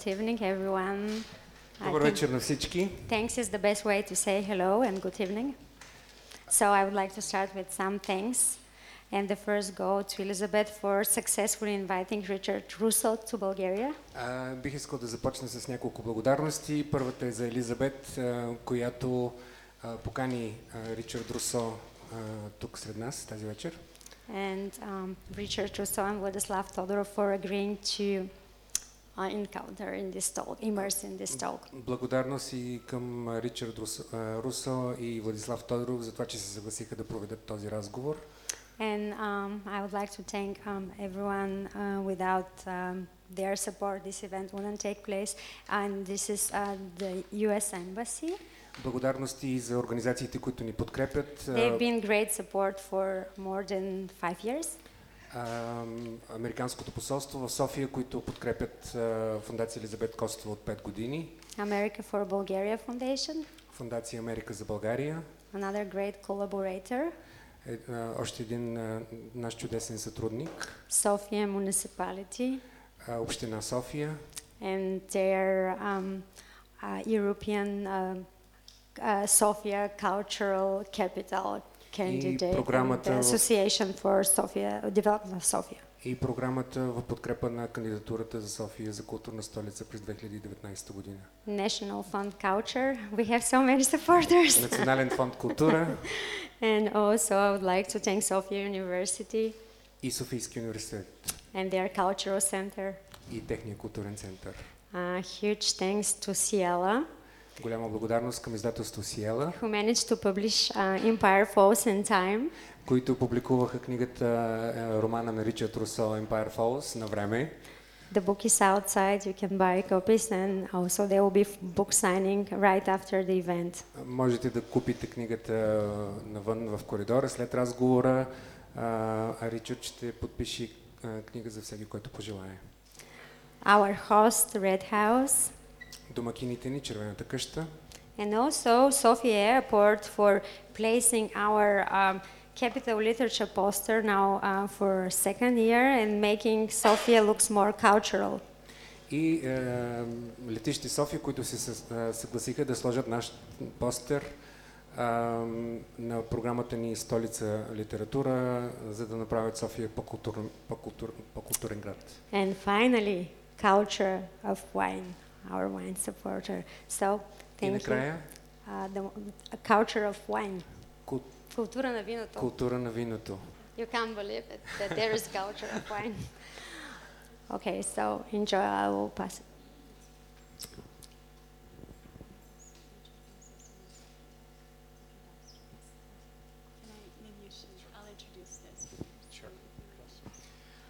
Good evening, everyone. Добър вечер на всички. Thanks is the best way to say hello and good evening. So I would like to start with some thanks. And the first go to Elizabeth for successfully inviting Richard Russo to Bulgaria. А, бих искал да започна с няколко благодарности. Първата е за Елизабет, а, която а, покани а, Ричард Русо а, тук сред нас тази вечер. And um, Richard Russo and Vladislav Todorov for agreeing to uh, encounter in this talk, immerse in this talk. Благодарност и към а, Ричард Русо, а, Русо и Владислав Тодоров за това, че се съгласиха да проведат този разговор. And um, I would like to thank um, everyone uh, without um, their support, this event wouldn't take place. And this is uh, the US Embassy. Благодарности и за организациите, които ни подкрепят. А, They've been great support for more than five years. А, Американското посолство в София, които подкрепят а, Фундация Елизабет Костова от 5 години. America for Bulgaria Foundation, Фундация Америка за България. another great collaborator. Е, а, още един а, наш чудесен сътрудник, Sofia Municipality а, Община София and their um, uh, European uh, uh, Sofia Cultural Capital candidate and програмата the в- Association for Sofia Development of Sofia. и програмата в подкрепа на кандидатурата за София за културна столица през 2019 година. National Fund Culture. We have so many supporters. Национален фонд култура and also I would like to thank Sofia University и Софийски университет and their cultural center. и техния културен център. Uh, huge thanks to Ciela, Голяма благодарност към издателство Сиела, who managed to publish uh, Empire Falls in time. които публикуваха книгата а, романа на Ричард Русо Empire Falls на време. The book is outside, you can buy copies, and also there will be book signing right after the event. Можете да купите книгата а, навън в коридора след разговора, а, а Ричард ще подпиши книга за всеки, който пожелае. Our host, Red House, Домакините ни, Червената къща, and also Sofia Airport for placing our um, capital literature poster now uh, for second year and making Sofia looks more cultural. и е, летище София, които се съгласиха да сложат наш постер е, на програмата ни Столица литература, за да направят София по-културен, по-култур, по-културен град. And finally, culture of wine, our wine supporter. So, И thank you. накрая Uh, the a culture of wine. кул- Култура на виното. култура на виното. You can't believe it, that there is culture of wine. Okay, so enjoy, I will pass it.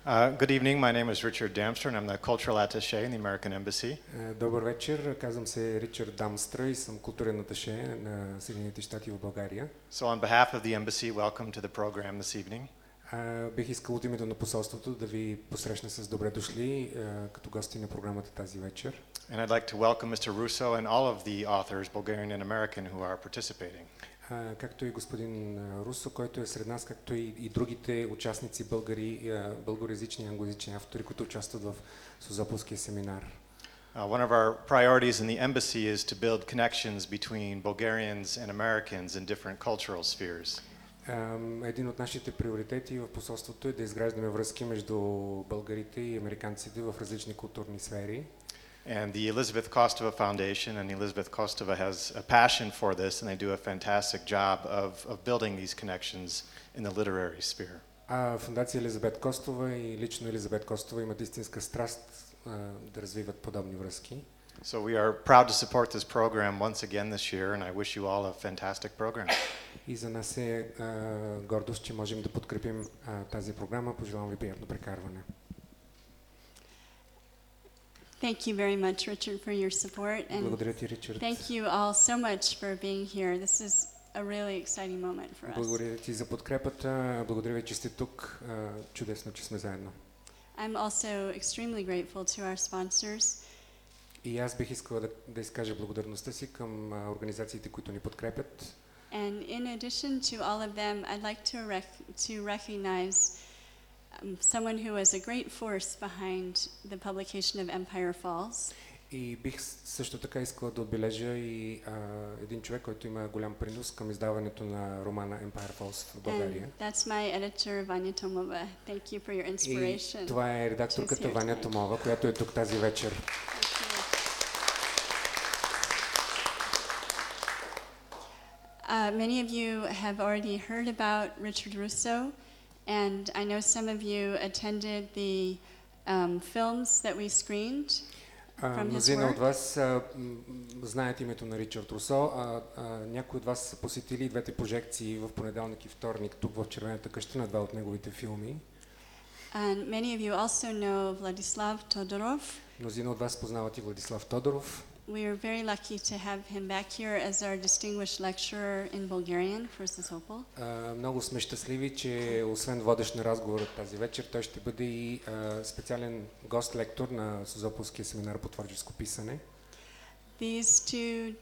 Uh, good evening, my name is Richard Damstra and I'm the cultural attaché in the American Embassy. Uh, Добър вечер, казвам се Ричард Дамстра и съм културен аташе на Съединените щати в България. So on behalf of the embassy, welcome to the program this evening. Uh, бих искал от името на посолството да ви посрещна с добре дошли uh, като гости на програмата тази вечер. And I'd like to welcome Mr. Russo and all of the authors, Bulgarian and American, who are participating. Както и господин Русо, който е сред нас, както и, и другите участници българи, българоязични и англоязични автори, които участват в Созополския семинар. Uh, one of our priorities in the embassy is to build connections between Bulgarians and Americans in different cultural spheres. Един от нашите приоритети в посолството е да изграждаме връзки между българите и американците в различни културни сфери. And the Elizabeth Kostova Foundation and Elizabeth Kostova has a passion for this, and they do a fantastic job of, of building these connections in the literary sphere. А Фундация Елизабет Костова и лично Елизабет Костова имат истинска страст а, да развиват подобни връзки. So we are proud to support this program once again this year, and I wish you all a fantastic program. И за нас е а, гордост, че можем да подкрепим а, тази програма. Пожелавам ви приятно прекарване. Thank you very much, Richard, for your support. And Благодаря ти, Ричард. thank you all so much for being here. This is a really exciting moment for us. Благодаря ти за подкрепата. Благодаря ви, че сте тук. А, Чудесно, че сме заедно. I'm also extremely grateful to our sponsors. И аз бих искала да, да изкажа благодарността си към а, организациите, които ни подкрепят. And in addition to all of them, I'd like to, rec- to recognize um, someone who was a great force behind the publication of Empire Falls. И бих с- също така искала да отбележа и а, един човек, който има голям принос към издаването на романа Empire Falls в България. And that's my editor, Vanya Tomova. Thank you for your И inspiration. това е редакторката She's here Ваня tonight. Томова, която е тук тази вечер. Uh, many of you have already heard about Richard Russo, And I know some of you attended the um, films that we screened. His Мнозина от вас а, знаят името на Ричард Русо, а, а някои от вас са посетили двете прожекции в понеделник и вторник тук в Червената къща на два от неговите филми. And many of you also know Vladislav Todorov. Мнозина от вас познават и Владислав Тодоров. we are very lucky to have him back here as our distinguished lecturer in Bulgarian for Sozopol. Много сме щастливи, че освен водещ на разговор тази вечер, той ще бъде и специален гост-лектор на Созополския семинар по творческо писане. These two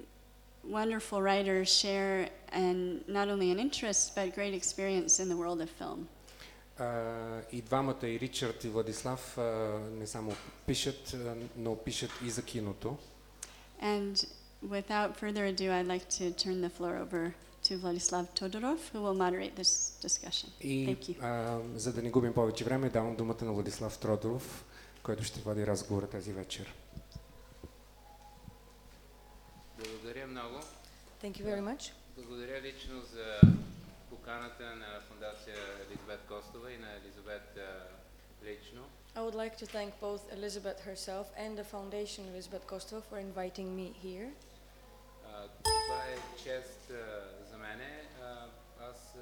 wonderful writers share and not only an interest but great experience in the world of film. Uh, и двамата, и Ричард, и Владислав, uh, не само пишат, но пишат и за киното. And without further ado, I'd like to turn the floor over to Vladislav Todorov, who will moderate this discussion. И Thank you. а, за да не губим повече време, давам думата на Владислав Тродоров, който ще води разговора тази вечер. Благодаря много. Thank you very much. Благодаря лично за поканата на фундация Елизабет Костова и на Елизабет лично. I would like to thank both Elizabeth herself and the foundation Elizabeth Kostova for inviting me here. Това е чест за мене. Аз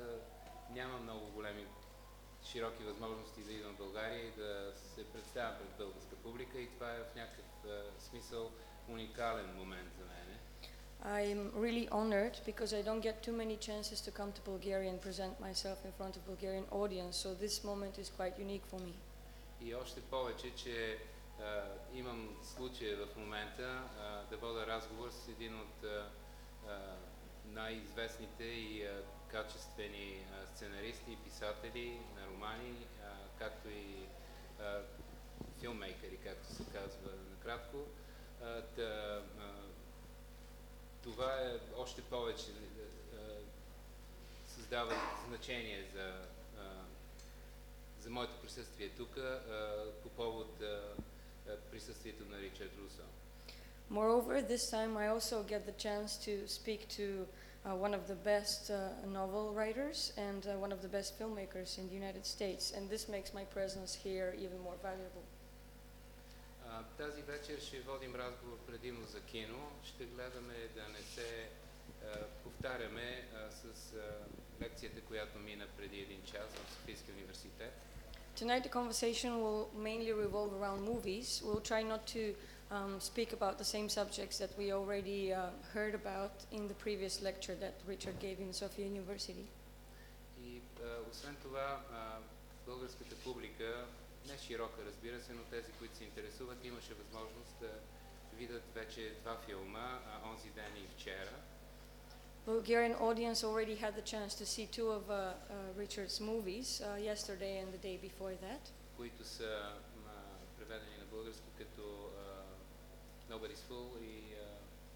нямам много големи широки възможности да идвам в България и да се представям пред българска публика и това е в някакъв смисъл уникален момент за мене. I'm really honored because I don't get too many chances to come to Bulgaria and present myself in front of Bulgarian audience, so this moment is quite unique for me. И още повече, че а, имам случая в момента а, да вода разговор с един от най-известните и а, качествени а, сценаристи и писатели на романи, а, както и а, филмейкъри, както се казва накратко. А, та, а, това е още повече а, създава значение за за моето присъствие тук а, по повод а, а, присъствието на Ричард Русо. Moreover, this time I also get the chance to speak to uh, one of the best uh, novel writers and uh, one of the best filmmakers in the United States, and this makes my presence here even more valuable. А, тази вечер ще водим разговор предимно за кино. Ще гледаме да не се а, повтаряме а, с а, лекцията, която мина преди един час в Софийския университет. Tonight, the conversation will mainly revolve around movies. We'll try not to um, speak about the same subjects that we already uh, heard about in the previous lecture that Richard gave in Sofia University. И а, освен това, а, българската публика, не широка разбира се, но тези, които се интересуват, имаше възможност да видят вече два филма, а, Онзи ден и вчера. Bulgarian audience already had the chance to see two of uh, uh, Richard's movies uh, yesterday and the day before that. които са преведени на български като Nobody's Fool и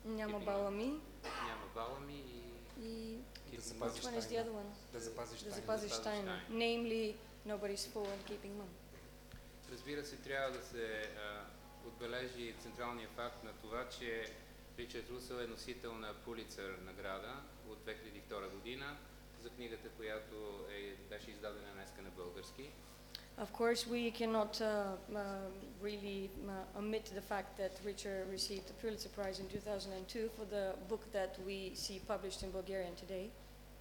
Няма Keeping бала ми Няма бала ми и и Да Keeping запазиш which one is the тайна. other one? Да запазиш Да тайна. запазиш запазиш тайна. тайна. Namely, Nobody's Fool and Keeping Mum. Разбира се, трябва да се а, отбележи централния факт на това, че Ричард Русел е носител на Пулицър награда от 2002 година за книгата, която е, беше издадена днеска на български. Of course, we cannot uh, uh, really uh, omit the fact that Richard received the Pulitzer Prize in 2002 for the book that we see published in Bulgarian today.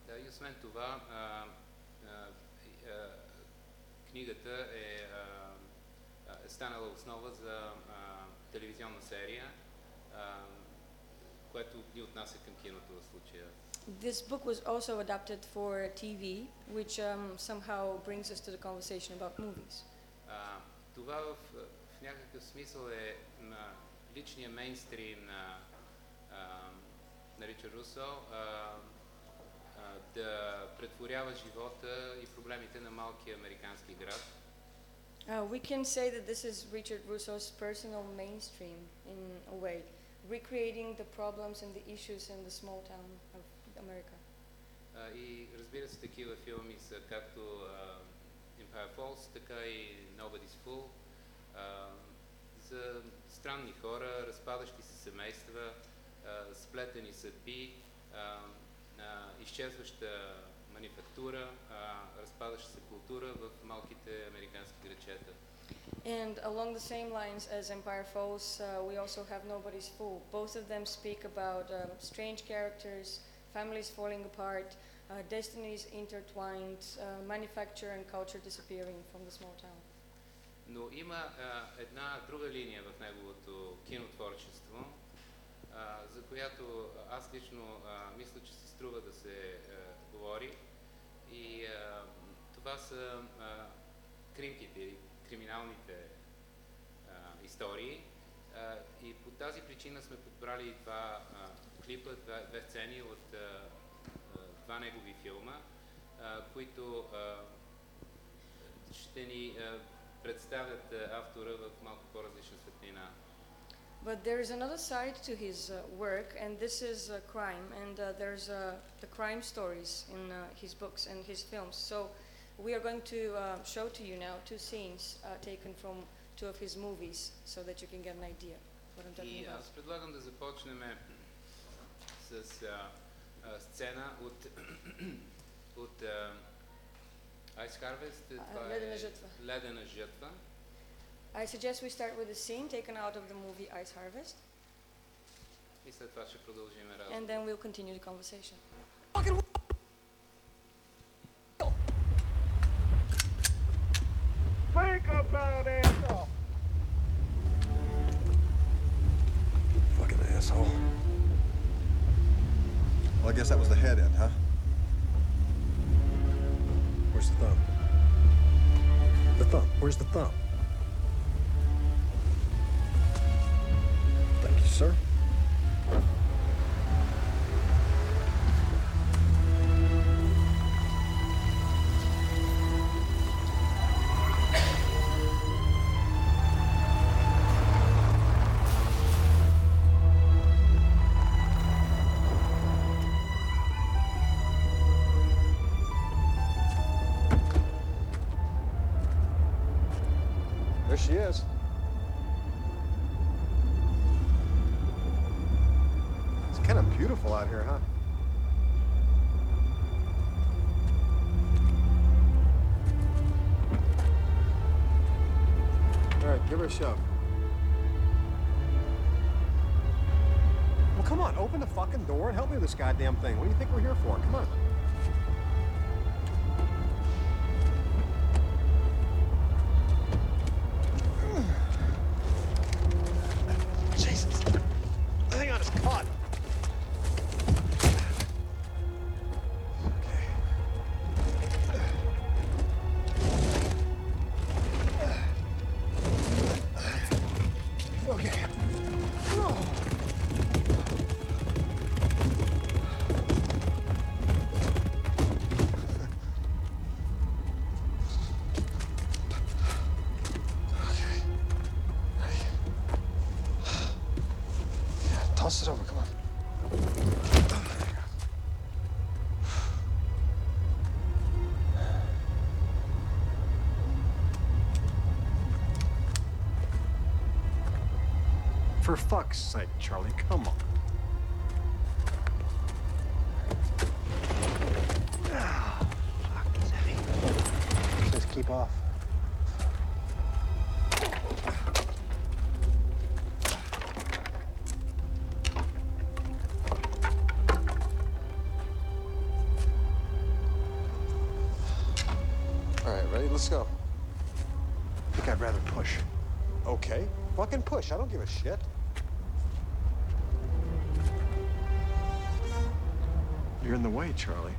Да, и освен това, а, а, и, а, книгата е, а, е станала основа за а, телевизионна серия, а, което ни отнася към киното в случая. This book was also adapted for TV, which um, somehow brings us to the conversation about movies. А, това в, в някакъв смисъл е на личния мейнстрим на, а, на Ричард Русо а, а, да претворява живота и проблемите на малкия американски град. Uh, we can say that this is Richard Russo's personal mainstream in a way, Recreating the problems and the issues in the small town of America. И разбира се, такива филми са както Empire Falls, така и Nobody's Fool. За странни хора, разпадащи се семейства, сплетени съдби, а, изчезваща манифактура, разпадаща се култура в малките американски грачета. And along the same lines as Empire Falls, uh, we also have Nobody's Fool. Both of them speak about um, strange characters, families falling apart, uh, destinies intertwined, uh, manufacture and culture disappearing from the small town. Но има а, една друга линия в неговото кинотворчество, а, за която аз лично а, мисля, че се струва да се а, говори. И а, това са а, кримките или криминалните а, истории. А, и по тази причина сме подбрали два а, клипа, два, две сцени от а, а, два негови филма, а, които а, ще ни а, представят а, автора в малко по-различна светлина. But there is another side to his uh, work, and this is uh, crime, and uh, there's uh, the crime stories in uh, his books and his films. So we are going to uh, show to you now two scenes uh, taken from two of his movies, so that you can get an idea what I'm talking И about. аз предлагам да започнем с а, а, сцена от, от а, Ice Harvest. Това Ледена е жътва. Ледена жътва. I suggest we start with a scene taken out of the movie Ice Harvest, И след това ще продължим and разговор. then we'll continue the conversation. Think Guess that was the head end, huh? Where's the thumb? The thumb. Where's the thumb? This goddamn thing. What do you think we're here for? Come on. For fuck's sake, Charlie, come on. Fuck, it's heavy. Just keep off. All right, ready? Let's go. I think I'd rather push. Okay, fucking push. I don't give a shit. In the way, Charlie.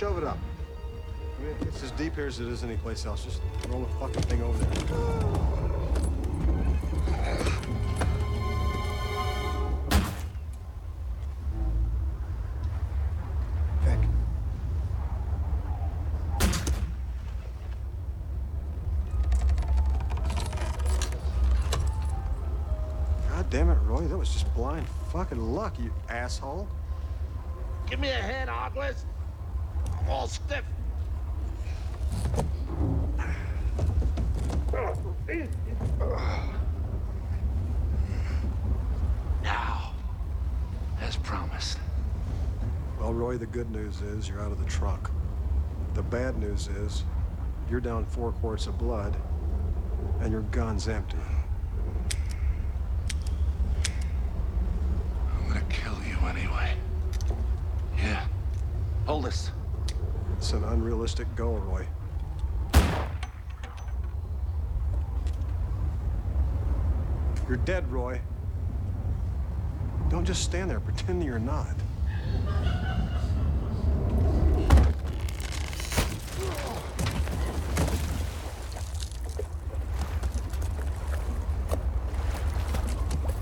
Shove it up. I mean, it's as deep here as it is anyplace else. Just roll the fucking thing over there. Vic. God damn it, Roy. That was just blind fucking luck, you asshole. Give me a hand, Arglist. All stiff. Now, as promised. Well, Roy, the good news is you're out of the truck. The bad news is you're down four quarts of blood and your gun's empty. I'm gonna kill you anyway. Yeah. Hold this. It's an unrealistic goal, Roy. You're dead, Roy. Don't just stand there pretending you're not.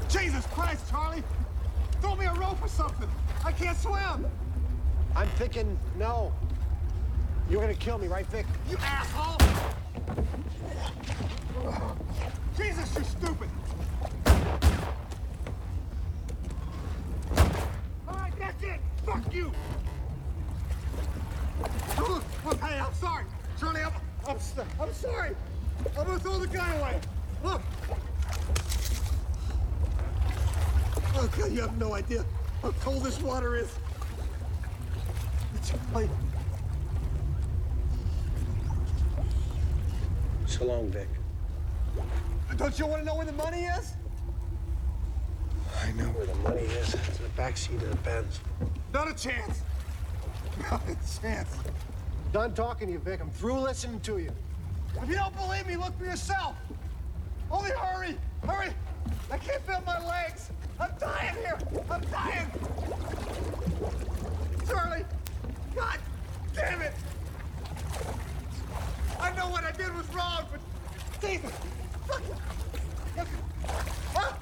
Jesus Christ, Charlie! Throw me a rope or something! I can't swim! I'm thinking, no. You're gonna kill me, right, Vic? You asshole! Jesus, you're stupid! All right, that's it! Fuck you! Look, hey, I'm sorry! Charlie, I'm, I'm, I'm sorry! I'm gonna throw the gun away! Look! Oh, God, you have no idea how cold this water is! Charlie. So long, Vic. Don't you want to know where the money is? I know where the money is. It's in the backseat of the Benz. Not a chance. Not a chance. Done talking to you, Vic. I'm through listening to you. If you don't believe me, look for yourself. Only hurry, hurry. I can't feel my legs. I'm dying here. I'm dying. Charlie, God damn it. I know what I did was wrong, but Jesus, fuck. Ah!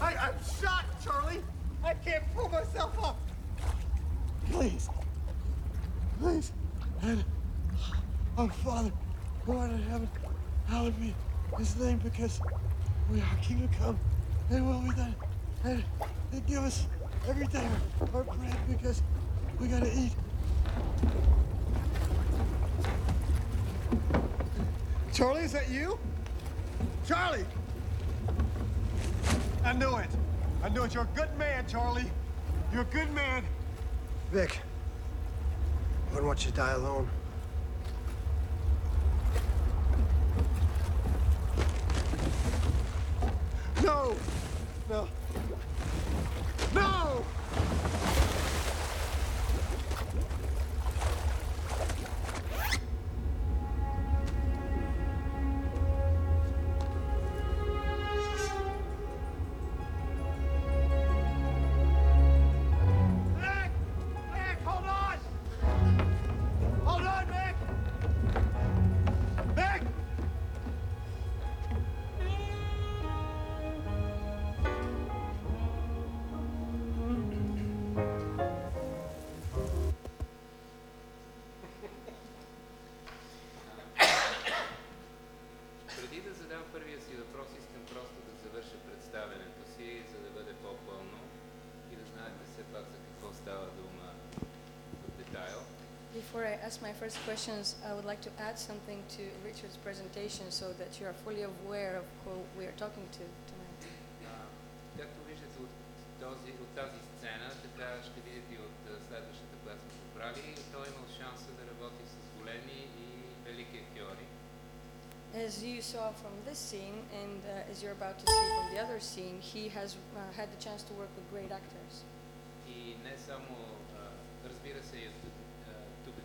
I, I'm shot, Charlie. I can't pull myself up. Please, please, and our Father, who art in heaven, hallowed be His name, because we are kingdom come, and will be done. And, and give us every day our bread, because we gotta eat. Charlie, is that you? Charlie! I knew it. I knew it. You're a good man, Charlie. You're a good man. Vic, I wouldn't want you to die alone. No! No! No! Before I ask my first questions, I would like to add something to Richard's presentation so that you are fully aware of who we are talking to tonight. А, както виждате от, този, от тази сцена, така ще видите и от а, следващата, която сме подбрали, той е имал шанса да работи с големи и велики актьори. As you saw from this scene, and uh, as you're about to see from the other scene, he has uh, had the chance to work with great actors. И не само, а, разбира се, и от- а, тук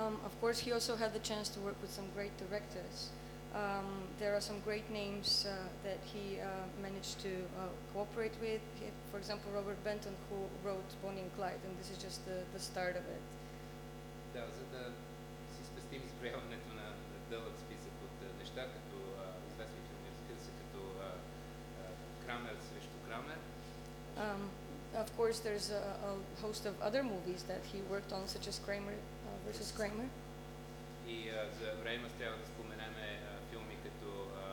Um, of course, he also had the chance to work with some great directors. Um, there are some great names uh, that he uh, managed to uh, cooperate with. He, for example, Robert Benton, who wrote Bonnie and Clyde, and this is just the, the start of it. Да, за да си спестим изброяването на, на дълъг списък от а, неща, като а, известни филми, разбира се, като а, а, Крамер срещу Крамер, Um, of course, there's a, a host of other movies that he worked on, such as Kramer Mrs. Kramer? И а, за Реймас трябва да споменеме а, филми като а,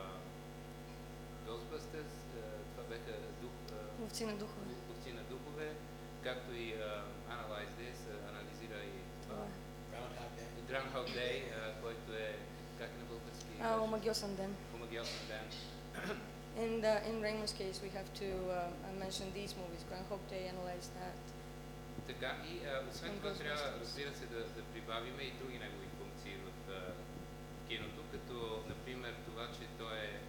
Ghostbusters, а, това беха дух, а, Ловци на духове. Ловци на духове, както и а, Analyze This, а, анализира и това. Groundhog Day, Groundhog Day а, който е как на български? А, Омагиосен ден. Омагиосен ден. And uh, in Ramis's case, we have to uh, mention these movies, Groundhog Day, Analyze That, Така и а, освен това трябва, разбира се, да, да прибавиме и други негови функции в а, киното, като например това, че той е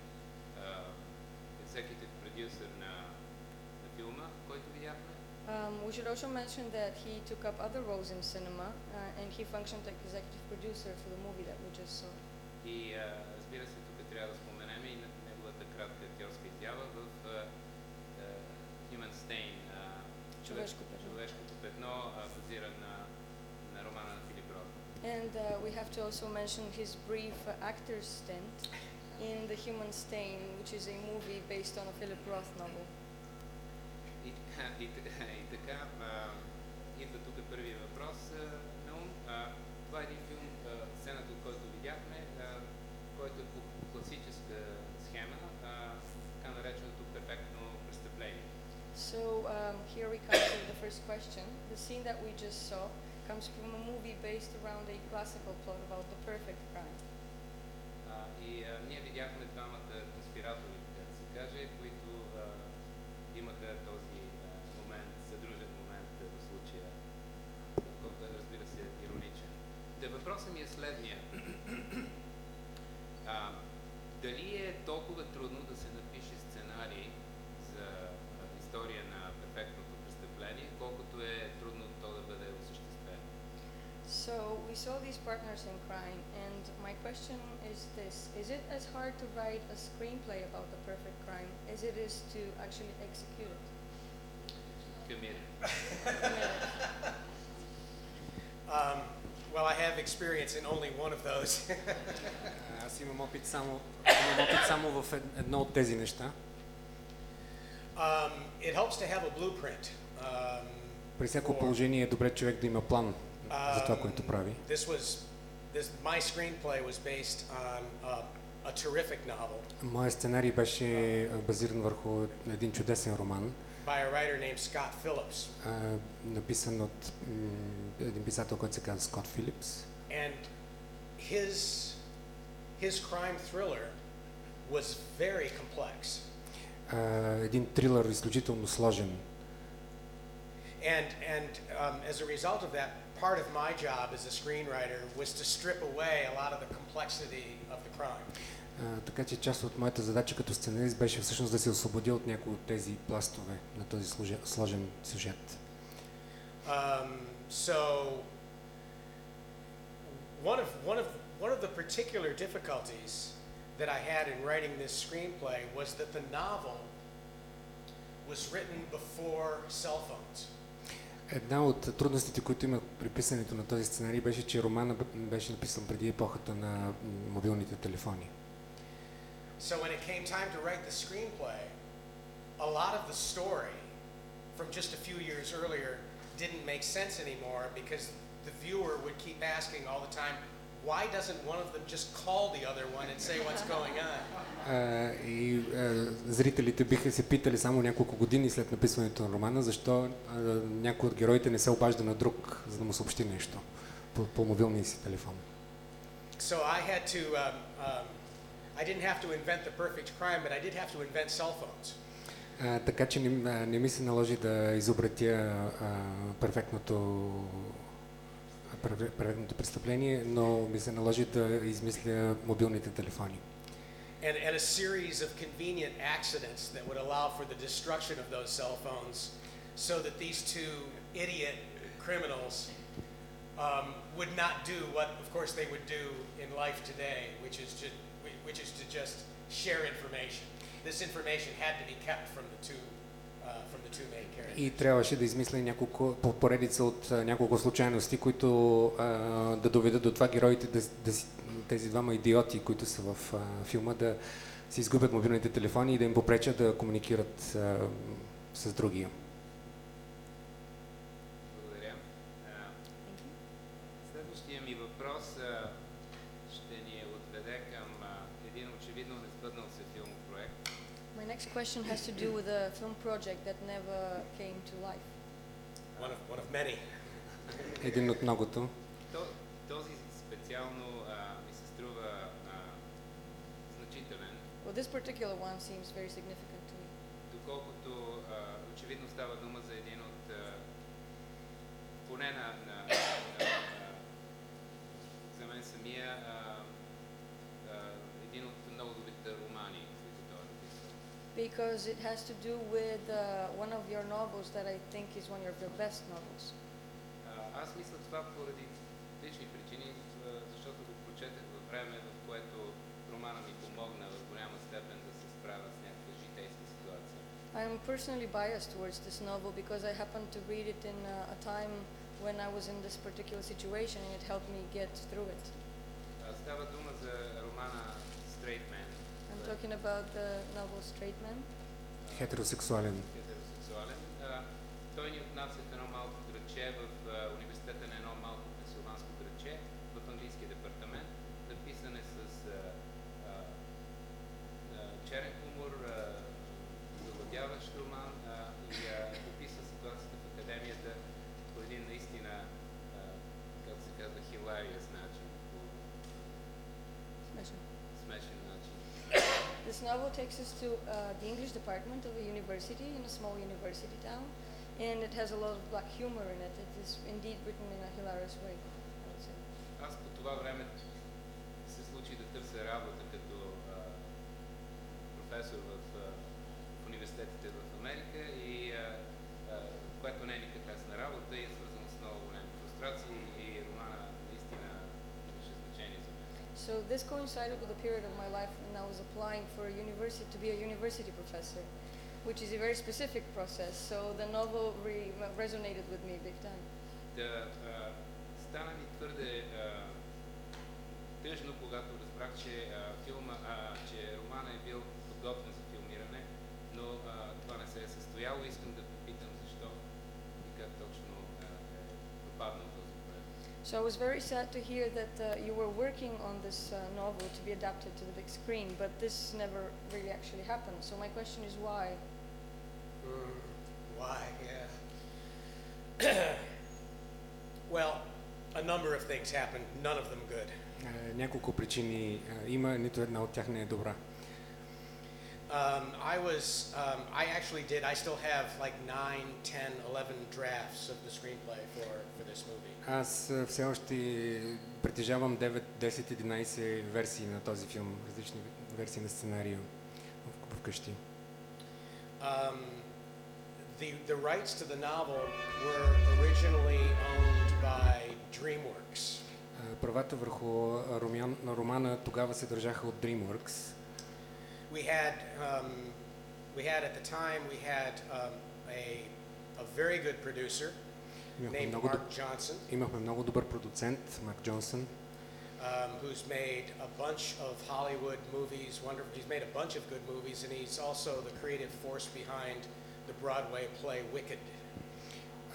executive producer на, на филма, който видяхме. Um, we should also mention that he took up other roles in cinema, uh, and he functioned like executive producer for the movie that we just saw. And uh, we have to also mention his brief uh, actor's stint in The Human Stain, which is a movie based on a Philip Roth novel. И така, и така, и така а, идва тук първия въпрос а, на ум. А, това е един филм, а, сцената, от който видяхме, а, който е по класическа схема, а, така нареченото перфектно престъпление. So um, here we come to the first question. The scene that we just saw comes from a movie based around a classical plot about the perfect crime. И ние видяхме двамата конспиратори, да се каже, които имаха този момент, съдружен момент в случая, който е, разбира се, ироничен. Та въпросът ми е следния. дали е толкова трудно да се напише saw these partners in crime, and my question is this: Is it as hard to write a screenplay about the perfect crime as it is to actually execute it? Камир. Um, well, I have experience in only one of those. А, Аз имам опит само, имам опит само в ед- едно от тези неща. um, it helps to have a blueprint. Um, При всяко for- положение е добре човек да има план за това, Um, което прави. This was, this, my screenplay was based on a, a terrific novel Моят сценарий беше а, базиран върху един чудесен роман, by a writer named Scott Phillips. а, написан от м, един писател, който се казва Скот Филипс. And his, his crime thriller was very complex. А, един трилър изключително сложен. And, and um, as a result of that, part of my job as a screenwriter was to strip away a lot of the complexity of the crime. А, така че част от моята задача като сценарист беше всъщност да се освободя от някои от тези пластове на този служа- сложен сюжет. Um, so one of, one, of, one of the particular difficulties that I had in writing this screenplay was that the novel was written before cell phones. Една от трудностите, които имах при писането на този сценарий беше, че романа беше написан преди епохата на мобилните телефони. So when it came time to write the screenplay, a lot of the story from just a few years earlier didn't make sense anymore because the viewer would keep asking all the time, why doesn't one of them just call the other one and say what's going on? А, и а, зрителите биха се питали само няколко години след написването на романа, защо а, някой от героите не се обажда на друг, за да му съобщи нещо по, по мобилния си телефон. So I had to, um, um, I didn't have to invent the perfect crime, but I did have to invent cell phones. А, така че не, не ми се наложи да изобретя а, перфектното, а, перфе- перфектното престъпление, но ми се наложи да измисля мобилните телефони. And, and a series of convenient accidents that would allow for the destruction of those cell phones so that these two idiot criminals um, would not do what, of course, they would do in life today, which is, just, which is to just share information. This information had to be kept from the two, И трябваше да измисля няколко по поредица от няколко случайности, които а, да доведат до това героите, да, да, тези двама идиоти, които са в а, филма, да си изгубят мобилните телефони и да им попречат да комуникират а, с другия. question has to do with a film project that never came to life. One of, one of many. Един от многото. То, този специално а, ми се струва а, значителен, Well, this particular one seems very significant to me. доколкото а, очевидно става дума за един от а, поне на, на, на, а, за мен самия а, а, Because it has to do with uh, one of your novels that I think is one of your best novels. А, Аз мисля това поради лични причини, а, защото го прочетах във време, в което романа ми помогна в голяма степен да се справя с някаква житейска ситуация. I am personally biased towards this novel because I happened to read it in uh, a time when I was in this particular situation and it helped me get through it. А, Става дума за романа Straight Man, I'm talking about the novel Straight Man. Хетеросексуален. хетеросексуален. А, Той ни отнася в едно малко градче в Takes us to uh, the English department of a university in a small university town, and it has a lot of black humor in it. It is indeed written in a hilarious way, I would say. Аз по това време се случи да търся работа като професор в, университетите в Америка и а, не е никак работа So this coincided with a period of my life when I was applying for a university to be a university professor, which is a very specific process. So the novel re- resonated with me big time. Да а, стана ми твърде а, тъжно, когато разбрах, че а, филма, а, че романа е бил подготвен за филмиране, но а, това не се е състояло. Искам да So I was very sad to hear that uh, you were working on this uh, novel to be adapted to the big screen, but this never really actually happened. So my question is why? Mm, why? Yeah. well, a number of things happened, none of them good. А, няколко причини а, има, нито една от тях не е добра. Um, I was, um, I actually did, I still have like 9, 10, 11 drafts of the screenplay for, for this movie. Аз а, все още притежавам 9, 10, 11 версии на този филм, различни версии на сценария в- вкъщи. Um, the, the rights to the novel were originally owned by DreamWorks. А, Правата върху а, ромян, на романа тогава се държаха от DreamWorks. We had, um, we had at the time, we had um, a, a very good producer. Имахме named много, Mark доб... Johnson, Имахме много добър продуцент, Марк Джонсън, um, who's made a bunch of Hollywood movies. Wonderful. He's made a bunch of good movies, and he's also the creative force behind the Broadway play Wicked.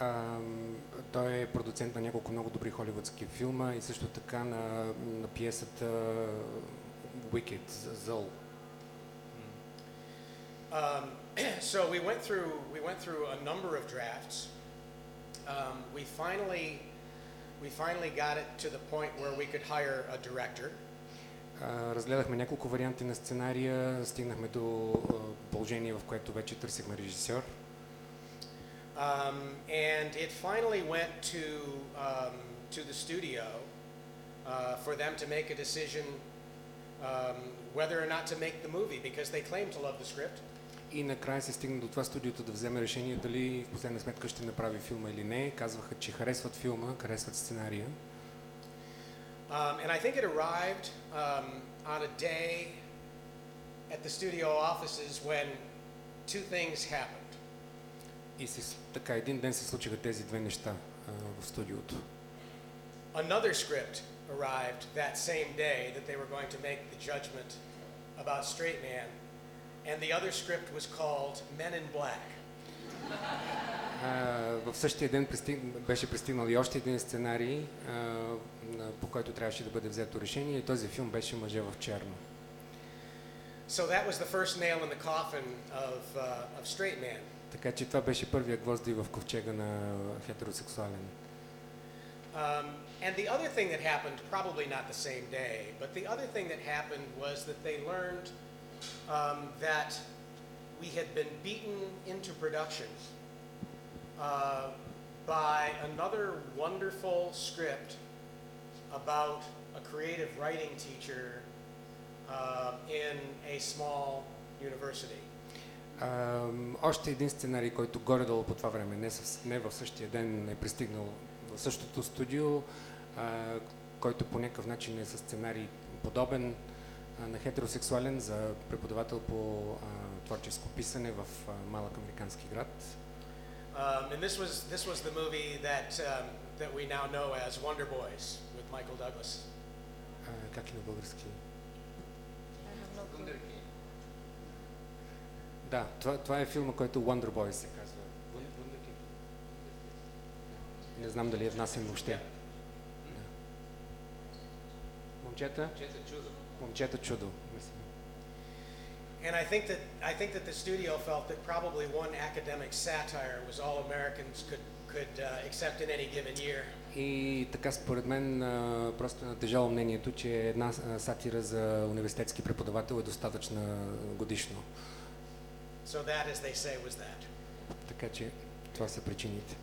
Ам, той е продуцент на няколко много добри холивудски филма и също така на, на пиесата Wicked, Зъл. Um, so we went through we went through a number of drafts. Um, we finally we finally got it to the point where we could hire a director. А, Разгледахме няколко варианти на сценария, стигнахме до а, положение, в което вече търсихме режисьор. Um, and it finally went to um, to the studio uh, for them to make a decision um, whether or not to make the movie because they claim to love the script. И накрая се стигна до това студиото да вземе решение дали в последна сметка ще направи филма или не. Казваха, че харесват филма, харесват сценария. Um, and I think it arrived um, on a day at the studio offices when two things happened. И се, така, един ден се случиха тези две неща а, в студиото. Another script arrived that same day that they were going to make the judgment about Straight Man, and the other script was called Men in Black. А, в същия ден пристиг, беше пристигнал и още един сценарий, а, на- по който трябваше да бъде взето решение и този филм беше Мъже в черно. So that was the first nail in the coffin of, uh, of Straight Man. Така че това беше първия гвозди в ковчега на хетеросексуален. Um, and the other thing that happened, probably not the same day, but the other thing that happened was that they learned um, that we had been beaten into production uh, by another wonderful script about a creative writing teacher uh, in a small university. Ам, още един сценарий, който горе-долу по това време, не, съвс- не в същия ден е пристигнал в същото студио, а, който по някакъв начин е със сценарий подобен а, на хетеросексуален за преподавател по а, творческо писане в а, малък американски град. Um, and this was, this was the movie that, um, that we now know as Wonder Boys with Michael Douglas. Как е на български? Да, това, това е филма, който Wonder Boy се казва. Не знам дали е внасен въобще. Да. Момчета? Чета чудо. Момчета чудо. And I think that I think that the studio felt that probably one academic satire was all Americans could could uh, accept in any given year. И така според мен просто е натежало мнението, че една сатира за университетски преподавател е достатъчна годишно. So that, as they say, was that. Така че това са причините.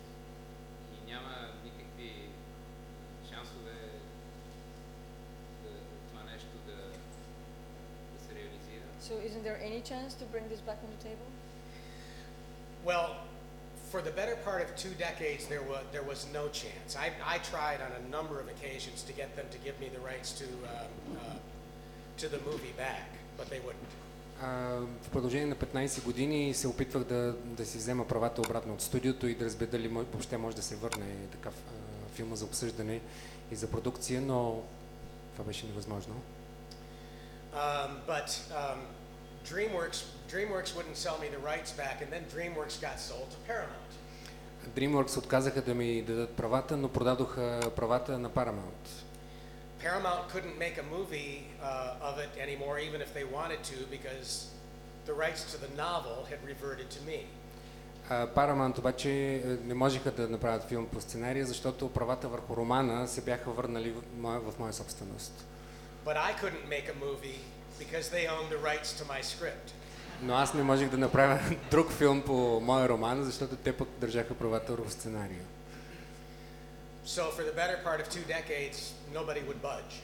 So isn't there any chance to bring this back on the table? Well, for the better part of two decades, there was there was no chance. I, I tried on a number of occasions to get them to give me the rights to um, uh, to the movie back, but they wouldn't. А, в продължение на 15 години се опитвах да, да си взема правата обратно от студиото и да разбера дали мо- въобще може да се върне такъв а, филма за обсъждане и за продукция, но това беше невъзможно. Um, but um, DreamWorks DreamWorks wouldn't sell me the rights back, and then DreamWorks got sold to Paramount. DreamWorks отказаха да ми дадат правата, но продадоха правата на Paramount. Paramount couldn't make a movie uh, of it anymore, even if they wanted to, because the rights to the novel had reverted to me. Paramount обаче е, не можеха да направят филм по сценария, защото правата върху романа се бяха върнали в моя собственост. But I couldn't make a movie because they owned the rights to my script. Но аз не можех да направя друг филм по моя роман, защото те пък държаха правата върху сценария. So for the better part of two decades, nobody would budge.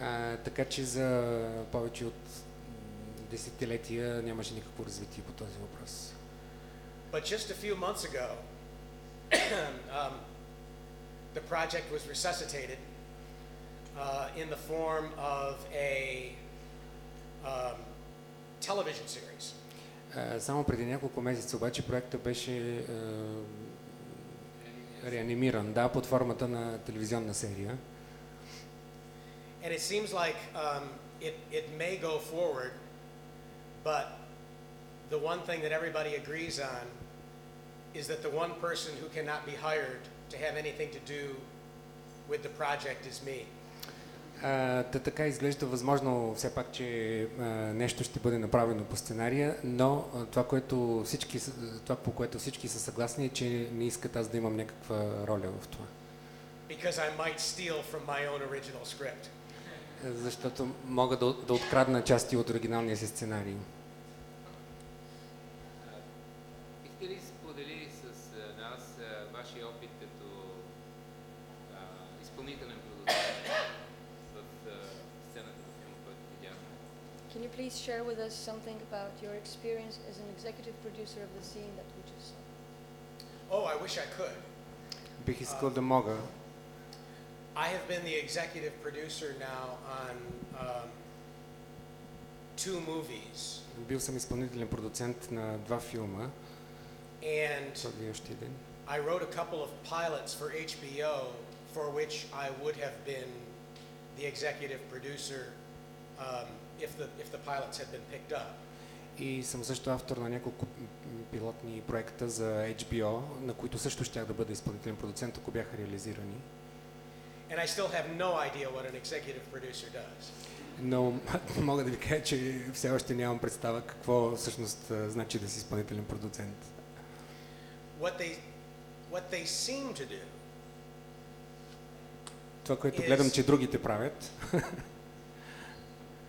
А, така че за повече от м, десетилетия нямаше никакво развитие по този въпрос. But just a few months ago, um, the project was resuscitated uh, in the form of a um, television series. А, само преди няколко месеца обаче проекта беше а, реанимиран, да, под формата на телевизионна серия. And it seems like um, it, it may go forward, but the one thing that everybody agrees on is that the one person who cannot be hired to have anything to do with the project is me. А, та така изглежда възможно все пак, че а, нещо ще бъде направено по сценария, но а, това, което всички, това, по което всички са съгласни е, че не искат аз да имам някаква роля в това. Because I might steal from my own original script. Защото мога да, да открадна части от оригиналния си сценарий. Can you please share with us something about your experience as an executive producer of the scene that we just saw? Oh, I wish I could. Бих искал да мога. I have been the executive producer now on um, two movies. Бил съм изпълнителен продуцент на два филма. And Първи още един. I wrote a couple of pilots for HBO for which I would have been the executive producer um, if, the, if the pilots had been picked up. И съм също автор на няколко пилотни проекта за HBO, на които също щях да бъда изпълнителен продуцент, ако бяха реализирани. And I still have no idea what an executive producer does. Но мога да ви кажа, че все още нямам представа какво всъщност значи да си изпълнителен продуцент. What they, what they seem to do Това, което Is- гледам, че другите правят,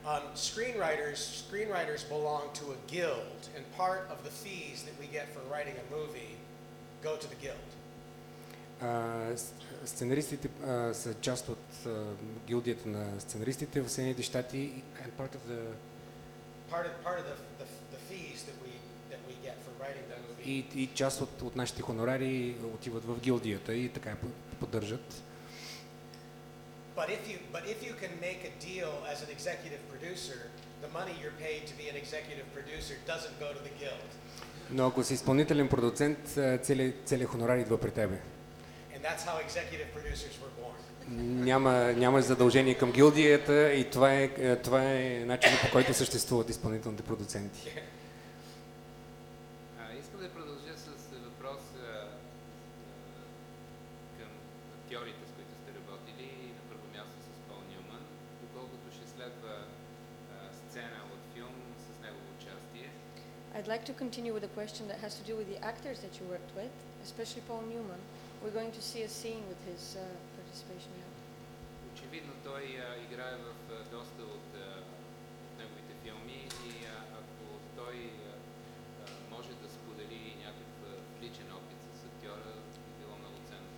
Um, screenwriters, screenwriters belong to a guild, and part of the fees that we get for writing a movie go to the guild. а, с- сценаристите а, са част от а, гилдията на сценаристите в Съединените щати and part of the Part of, part of the, the, the fees that we, that we get for writing the movie и, и част от, от нашите хонорари отиват в гилдията и така я по- поддържат. But if you, but if you can make a deal as an executive producer, the money you're paid to be an executive producer doesn't go to the guild. Но ако си изпълнителен продуцент, а, целият, целият хонорар идва при тебе. And that's how executive producers were born. Няма, няма задължение към гилдията и това е, е, това е начинът по който съществуват изпълнителните продуценти. I'd like to continue with a question that has to do with the actors that you worked with, especially Paul Newman. We're going to see a scene with his uh, participation here. Очевидно той а, играе в а, доста от а, неговите филми и а, ако той а, а, може да сподели някакъв а, личен опит с актьора, би било много ценно.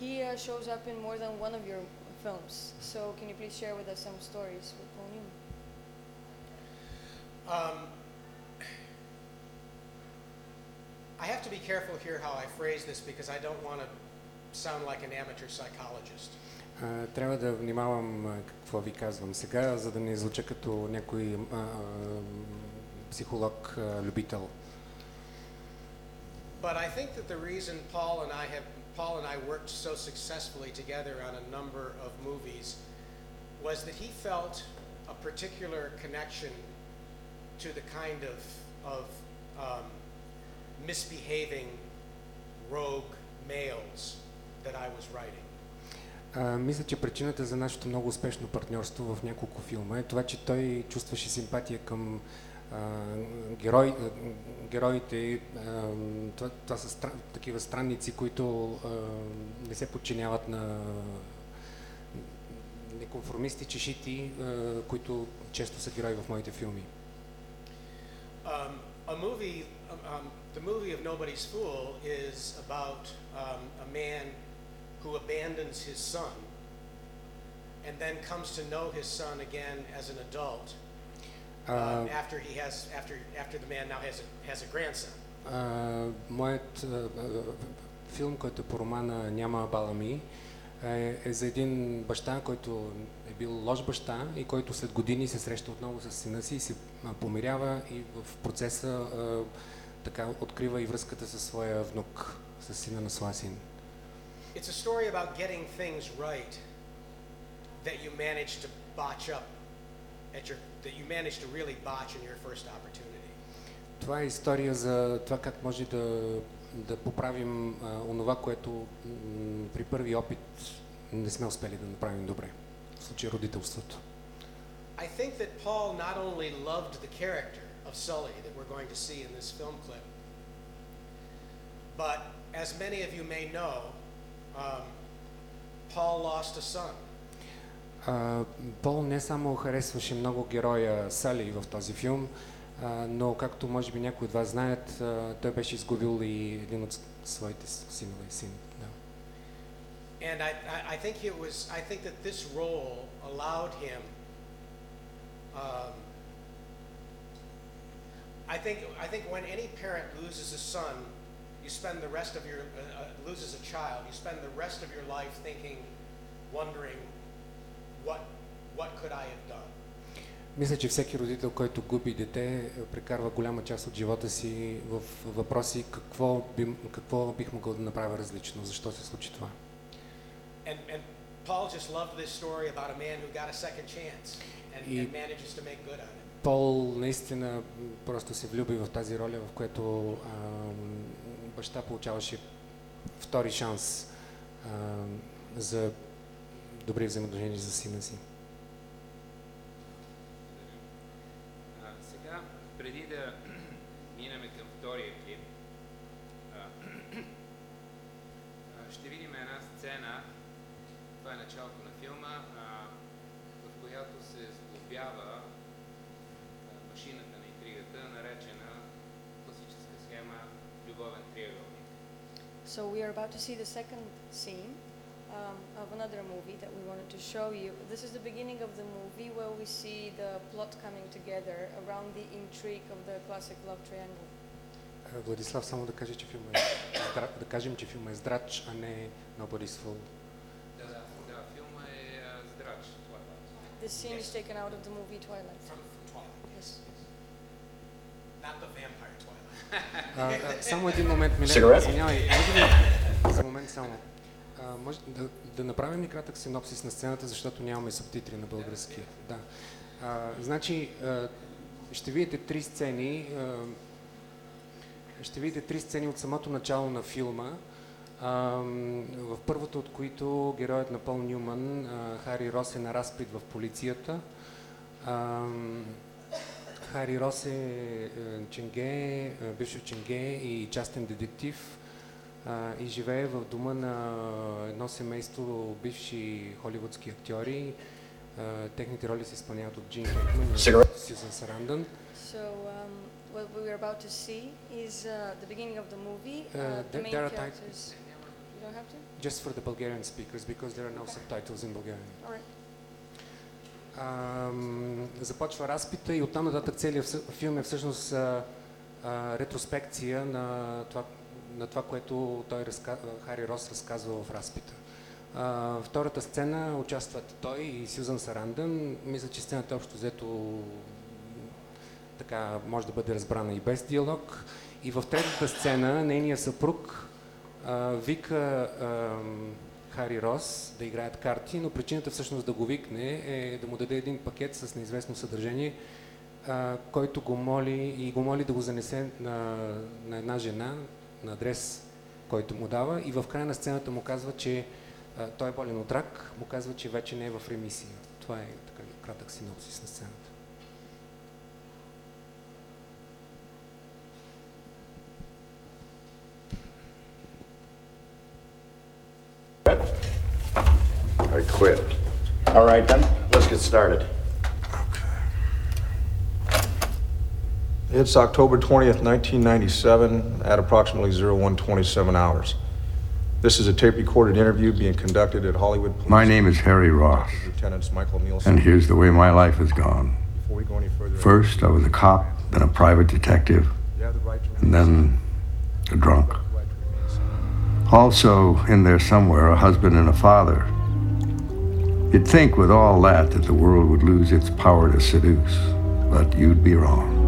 He uh, shows up in more than one of your films, so can you please share with us some stories with Paul Newman? Um, I have to be careful here how I phrase this because I don't want to sound like an amateur psychologist. А, трябва да внимавам а, какво ви казвам сега, за да не звуча като някой а, а, психолог а, любител. But I think that the reason Paul and I have Paul and I worked so successfully together on a number of movies was that he felt a particular connection to the kind of of um, misbehaving rogue males that I was writing. А, мисля, че причината за нашето много успешно партньорство в няколко филма е това, че той чувстваше симпатия към а, герой, а, героите. А, това, това са стра, такива странници, които а, не се подчиняват на неконформисти, чешити, а, които често са герои в моите филми. Um, a movie, um, um, the movie of Nobody's Fool is about um, a man who abandons his son and then comes to know his son again as an adult um, А, after he has after after the man now has a, has a grandson. А, моят а, филм, който е по романа Няма Балами, е, е за един баща, който е бил лош баща и който след години се среща отново с сина си и се помирява и в процеса а, така открива и връзката със своя внук, с сина на своя син. it's a story about getting things right that you managed to botch up at your, that you managed to really botch in your first opportunity. Това е история за това как може да, да поправим а, онова, което при първи опит не сме успели да направим добре. В случай родителството. I think that Paul not only loved the character of Sully that we're going to see in this film clip, but as many of you may know, um, Paul lost a son. А, Пол не само харесваше много героя Сали в този филм, а, но както може би някои от вас знаят, а, той беше изгубил и един от своите синове и син. Да. And I, I, I think it was, I think that this role allowed him, um, I think, I think when any parent loses a son, you spend the rest of your, uh, uh, loses a child, you spend the rest of your life thinking, wondering, what, what could I have done? Мисля, че всеки родител, който губи дете, прекарва голяма част от живота си в въпроси какво, би, какво бих могъл да направя различно, защо се случи това. And, and Paul just loved this story about a man who got a second chance and, И- and manages to make good on it. it. Пол наистина просто се влюби в тази роля, в която ам, баща получаваше втори шанс ам, за добри взаимоотношения за сина си. А, сега, преди да минем към втория клип, а, а, ще видим една сцена, това е началото на филма, а, в която се сглобява So we are about to see the second scene um, of another movie that we wanted to show you. This is the beginning of the movie where we see the plot coming together around the intrigue of the classic love triangle. А, Владислав, само да каже, че филма е здра... да кажем, че филма е здрач, а не Nobody's Fool. Да, да, да, филма е а, здрач. Това е. This scene is taken out of the movie Twilight. From, from Twilight. Yes. Not the vampire Twilight. А, а, само един момент, Милен. Извинявай, може ли за момент само? А, може да, да направим ли кратък синопсис на сцената, защото нямаме субтитри на български. Да. А, значи, а, ще видите три сцени. А, ще видите три сцени от самото начало на филма. А, в първото от които героят на Пол Нюман, а, Хари Рос е на разпит в полицията. А, Хари Рос е е, ченге, е, бившо ченге и частен детектив и живее в дома на едно семейство бивши холивудски актьори. Техните роли се изпълняват от Джин Хекман и? Сюзан Сарандън. So um, what we are about to see is uh, the beginning of the movie. Uh, Uh, the main there are tit- characters. You don't have to. Just for the Bulgarian speakers because there are no subtitles in Bulgarian. All right. Ам, започва разпита и оттам нататък целият филм е всъщност а, а, ретроспекция на това, на това, което той разка... Хари Рос разказва в разпита. А, втората сцена участват той и Сюзан Сарандън. Мисля, че сцената общо взето така може да бъде разбрана и без диалог. И в третата сцена нейният съпруг а, вика ам, Хари Рос да играят карти, но причината всъщност да го викне е да му даде един пакет с неизвестно съдържание, а, който го моли и го моли да го занесе на, на една жена, на адрес, който му дава и в края на сцената му казва, че а, той е болен от рак, му казва, че вече не е в ремисия. Това е така кратък синопсис на сцената. I quit. All right, then, let's get started. It's October 20th, 1997, at approximately 0127 hours. This is a tape-recorded interview being conducted at Hollywood Police. My name is Harry Ross, Lieutenants Michael Nielsen. and here's the way my life has gone. Before we go any further, First, I was a cop, then a private detective, you have the right to and then a drunk. Also, in there somewhere, a husband and a father. You'd think with all that that the world would lose its power to seduce, but you'd be wrong.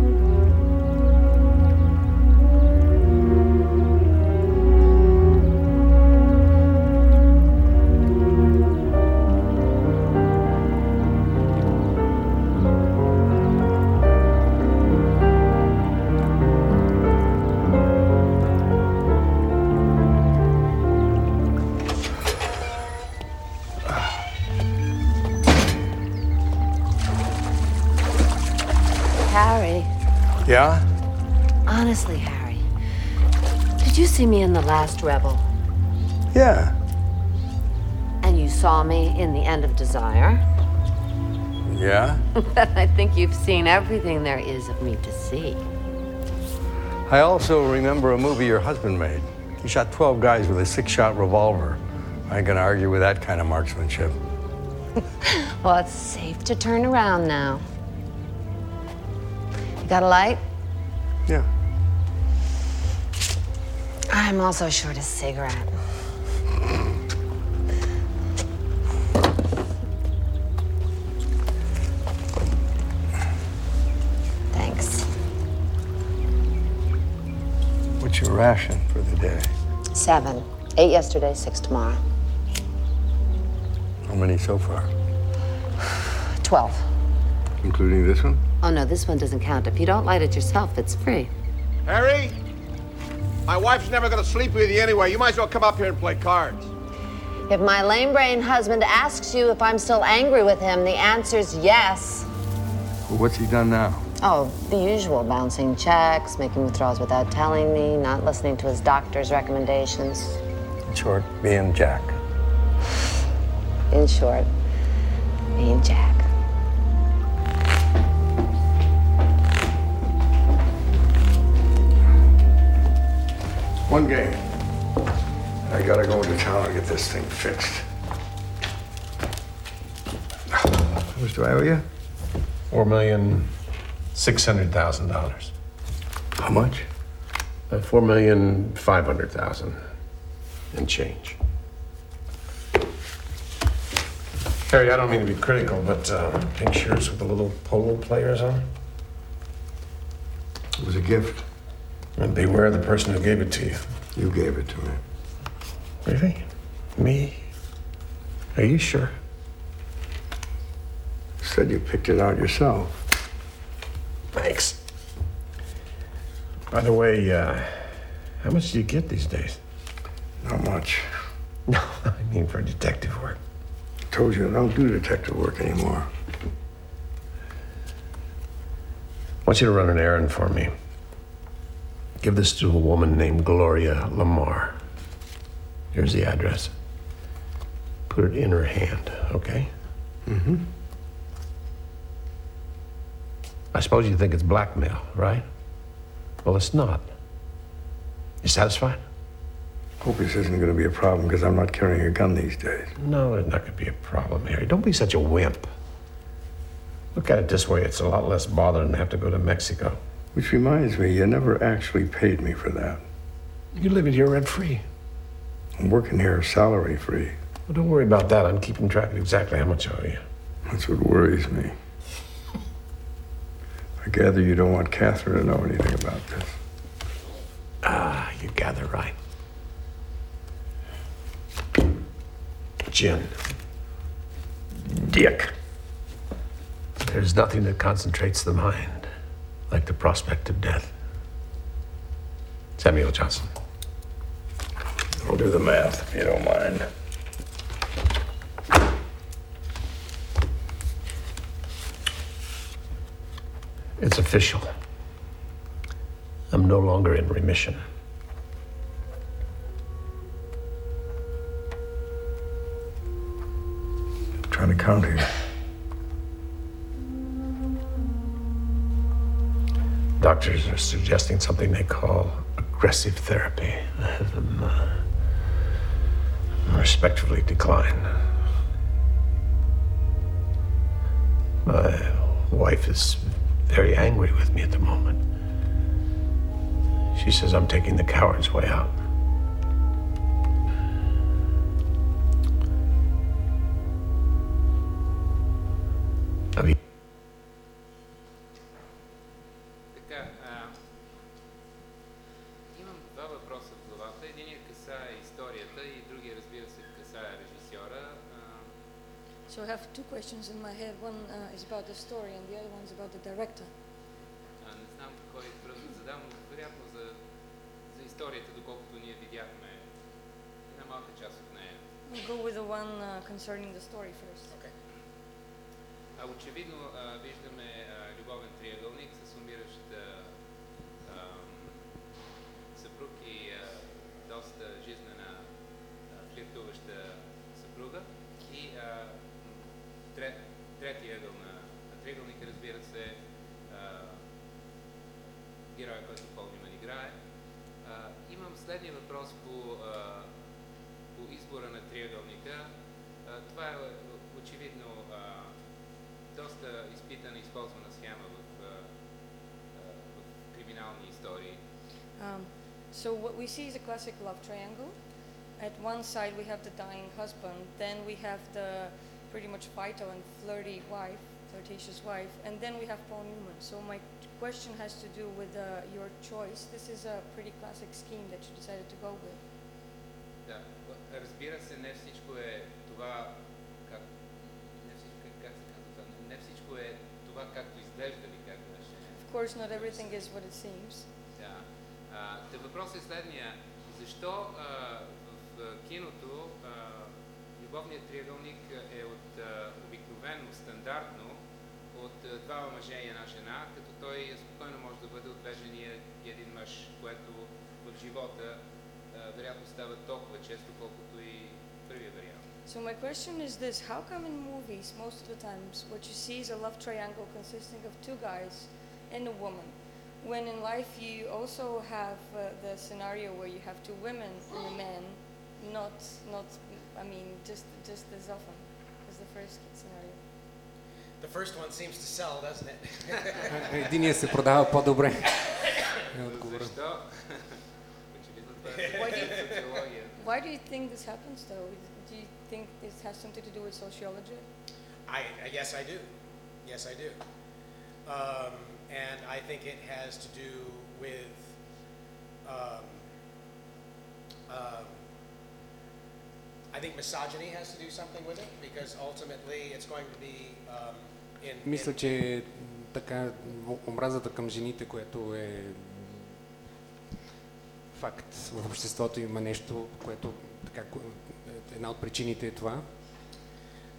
Last Rebel? Yeah. And you saw me in The End of Desire? Yeah? I think you've seen everything there is of me to see. I also remember a movie your husband made. He shot 12 guys with a six shot revolver. I ain't gonna argue with that kind of marksmanship. Well, it's safe to turn around now. You got a light? Yeah. I'm also short a cigarette. Thanks. What's your ration for the day? Seven. Eight yesterday, six tomorrow. How many so far? Twelve. Including this one? Oh, no, this one doesn't count. If you don't light it yourself, it's free. Harry? My wife's never gonna sleep with you anyway. You might as well come up here and play cards. If my lame brain husband asks you if I'm still angry with him, the answer's yes. Well, what's he done now? Oh, the usual bouncing checks, making withdrawals without telling me, not listening to his doctor's recommendations. In short, being Jack. In short, being Jack. One game. I gotta go into town and get this thing fixed. How much do I owe you? Four million, six hundred thousand dollars. How much? Uh, four million, five hundred thousand and change. Harry, I don't mean to be critical, but uh, pink shirts with the little polo players on. It was a gift. And beware of the person who gave it to you. You gave it to me. Really? Me? Are you sure? Said you picked it out yourself. Thanks. By the way, uh, how much do you get these days? Not much. No, I mean for detective work. I Told you I don't do detective work anymore. I want you to run an errand for me. Give this to a woman named Gloria Lamar. Here's the address. Put it in her hand, okay? Mm-hmm. I suppose you think it's blackmail, right? Well, it's not. You satisfied? Hope this isn't gonna be a problem because I'm not carrying a gun these days. No, there's not going to be a problem, Harry. Don't be such a wimp. Look at it this way it's a lot less bother than have to go to Mexico. Which reminds me, you never actually paid me for that. You live it here rent free. I'm working here salary free. Well, don't worry about that. I'm keeping track of exactly how much I owe you. That's what worries me. I gather you don't want Catherine to know anything about this. Ah, you gather right. Gin. Dick. There's nothing that concentrates the mind like the prospect of death. Samuel Johnson. I'll do the math if you don't mind. It's official. I'm no longer in remission. I'm trying to count here. Doctors are suggesting something they call aggressive therapy. I'm, uh, respectfully decline. My wife is very angry with me at the moment. She says I'm taking the coward's way out. Have you I have two questions in my head. One uh, is about the story, and the other one is about the director. We'll go with the one uh, concerning the story first. Okay. А очевидно виждаме любовен триъгълник с умиращ съпруг и доста жизнена флиртуваща съпруга и а, третия ъгъл на, на тригълника, разбира се, героя, който Полниман играе. А, имам следния въпрос по, а, по избора на триъгълника. А, това е очевидно а, доста изпитана и използвана схема в, а, в криминални истории. Um, so what we see is a classic love triangle. At one side we have the dying husband, then we have the pretty much vital and flirty wife, flirtatious wife, and then we have Paul Newman. So my question has to do with uh, your choice. This is a pretty classic scheme that you decided to go with. Да, разбира се, не всичко е това, как, не всичко, е- как се казва това, не всичко е това, както изглежда ли, как беше. Of course, not everything is what it seems. Да. А, та въпросът е следния. Защо а, в а, киното а, любовният триъгълник е от а, обикновено, стандартно, от а, двама мъже и една жена, като той спокойно може да бъде от две жени и един мъж, което в живота а, вероятно става толкова често, колкото и първия вариант. So my question is this, how come in movies, most of the times, what you see is a love triangle consisting of two guys and a woman, when in life you also have uh, the scenario where you have two women and a man, not, not, I mean, just, just as often as the first scenario. The first one seems to sell, doesn't it? Единия се продава по-добре. Е отговора. Защо? Очевидно това е Why do, социология. you, why do you think this happens though? Do you think this has something to do with sociology? I, I yes, I do. Yes, I do. Um, and I think it has to do with um, um, I think misogyny has to do something with it because ultimately it's going to be um, in, Мисля, in- че така омразата към жените, което е факт в обществото, има нещо, което така, ко- е една от причините е това.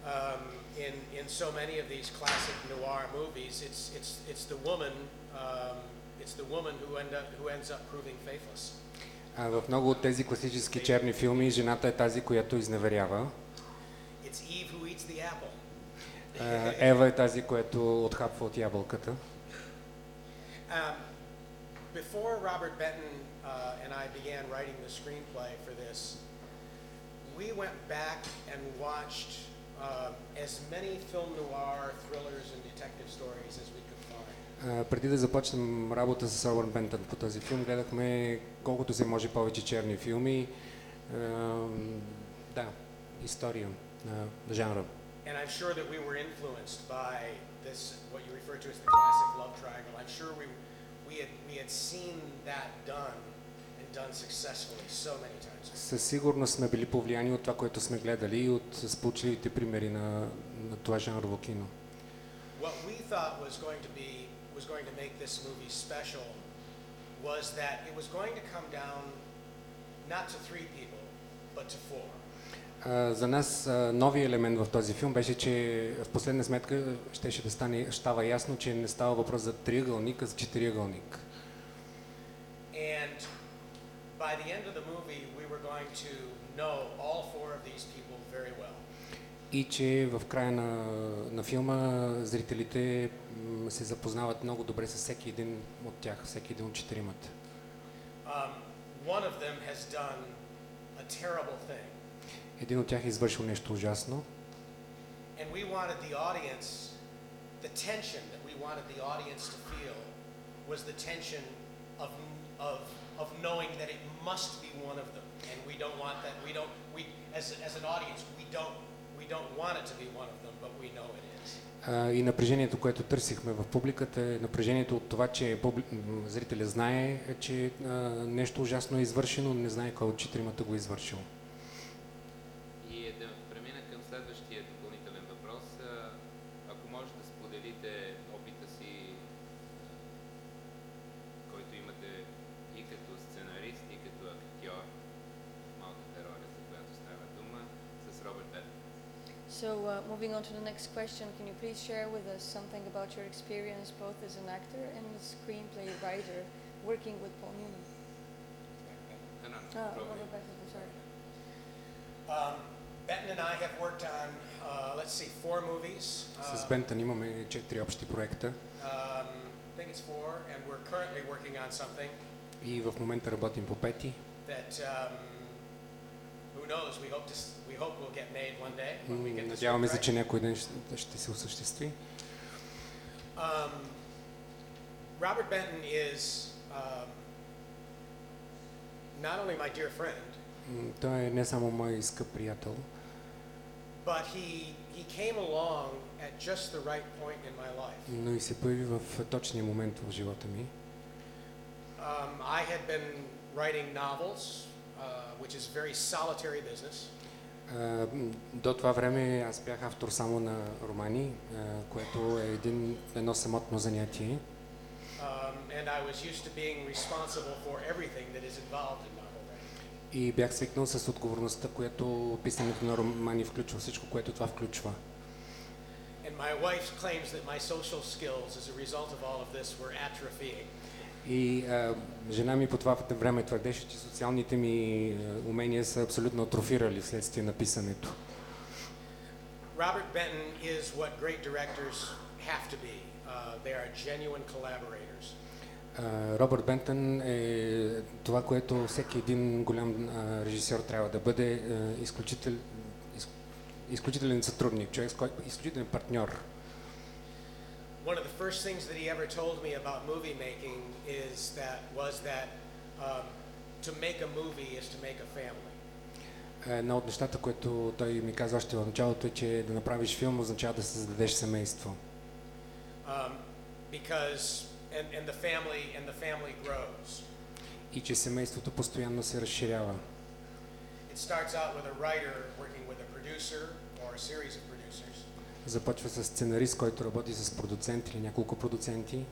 um, in, in so many of these classic noir movies, it's, it's, it's the woman, um, it's the woman who, end up, who ends up proving faithless. А в много от тези класически черни филми жената е тази, която изневерява. А, Ева е тази, която отхапва от ябълката. Um, before Robert Benton uh, and I began writing the screenplay for this, we went back and watched uh, as many film noir thrillers and detective stories as we could. А, преди да започнем работа с Робърт Бентън по този филм, гледахме колкото се може повече черни филми. А, да, история на жанра. And I'm sure that we were influenced by this, what you refer to as the classic love triangle. I'm sure we, we, had, we had seen that done done successfully so many times. Със сигурност сме били повлияни от това, което сме гледали и от сполучливите примери на, на това жанрово кино. What we thought was going to be was going to make this movie special was that it was going to come down not to three people, but to four. А, За нас а, новия елемент в този филм беше, че в последна сметка щеше да стане, става ясно, че не става въпрос за триъгълник, а за четириъгълник. And by the end of the movie, we were going to know all four of these people. И че в края на, на филма зрителите се запознават много добре с всеки един от тях, всеки един от четиримата. Um, Един от тях е извършил нещо ужасно and we wanted the audience, the tension that we wanted the audience to feel was the tension of, of, of knowing that it must be one of them. And we don't want that, we don't, we, as, as an audience, we don't, и напрежението, което търсихме в публиката е напрежението от това, че публи... зрителя знае, че нещо ужасно е извършено, но не знае кой от четиримата го е извършил. So uh, moving on to the next question, can you please share with us something about your experience both as an actor and a screenplay writer working with Paul Newman? No, no, Ah, Robert. Robert Pattinson, I'm sorry. Um, Benton and I have worked on, uh, let's see, four movies. С Uh, Бентън имаме четири общи проекта. um, think it's four, and we're currently working on something И в момента работим по пети. that, um, who knows, we hope to, s- we hope will get made one day when we М, get this Надяваме се, right. че някой ден ще, ще се осъществи. Um, Robert Benton is um, not only my dear friend, М, Той е не само мой скъп приятел, but he, he came along at just the right point in my life. но и се появи в точния момент в живота ми. Um, I had been writing novels, uh, which is very solitary business. До това време аз бях автор само на романи, което е един, едно самотно занятие. Um, and I was used to being responsible for everything that is involved in novel writing. И бях свикнал с отговорността, която писането на романи включва, всичко, което това включва. And my wife claims that my social skills as a result of all of this were atrophying. И а, жена ми по това време твърдеше, че социалните ми умения са абсолютно атрофирали вследствие на писането. Robert Benton is what great directors have to be. Uh, they are genuine collaborators. Робърт Бентън е това, което всеки един голям а, режисьор трябва да бъде а, изключител, из, изключителен сътрудник, човек, изключителен партньор. One of the first things that he ever told me about movie making is that was that um, to make a movie is to make a family. Една от нещата, което той ми каза още в началото е, че да направиш филм означава да създадеш семейство. Um, because and, and the family and the family grows. И че семейството постоянно се разширява. It starts out with a writer working with a producer or a series of producers. Започва с сценарист, който работи с продуцент или няколко продуценти.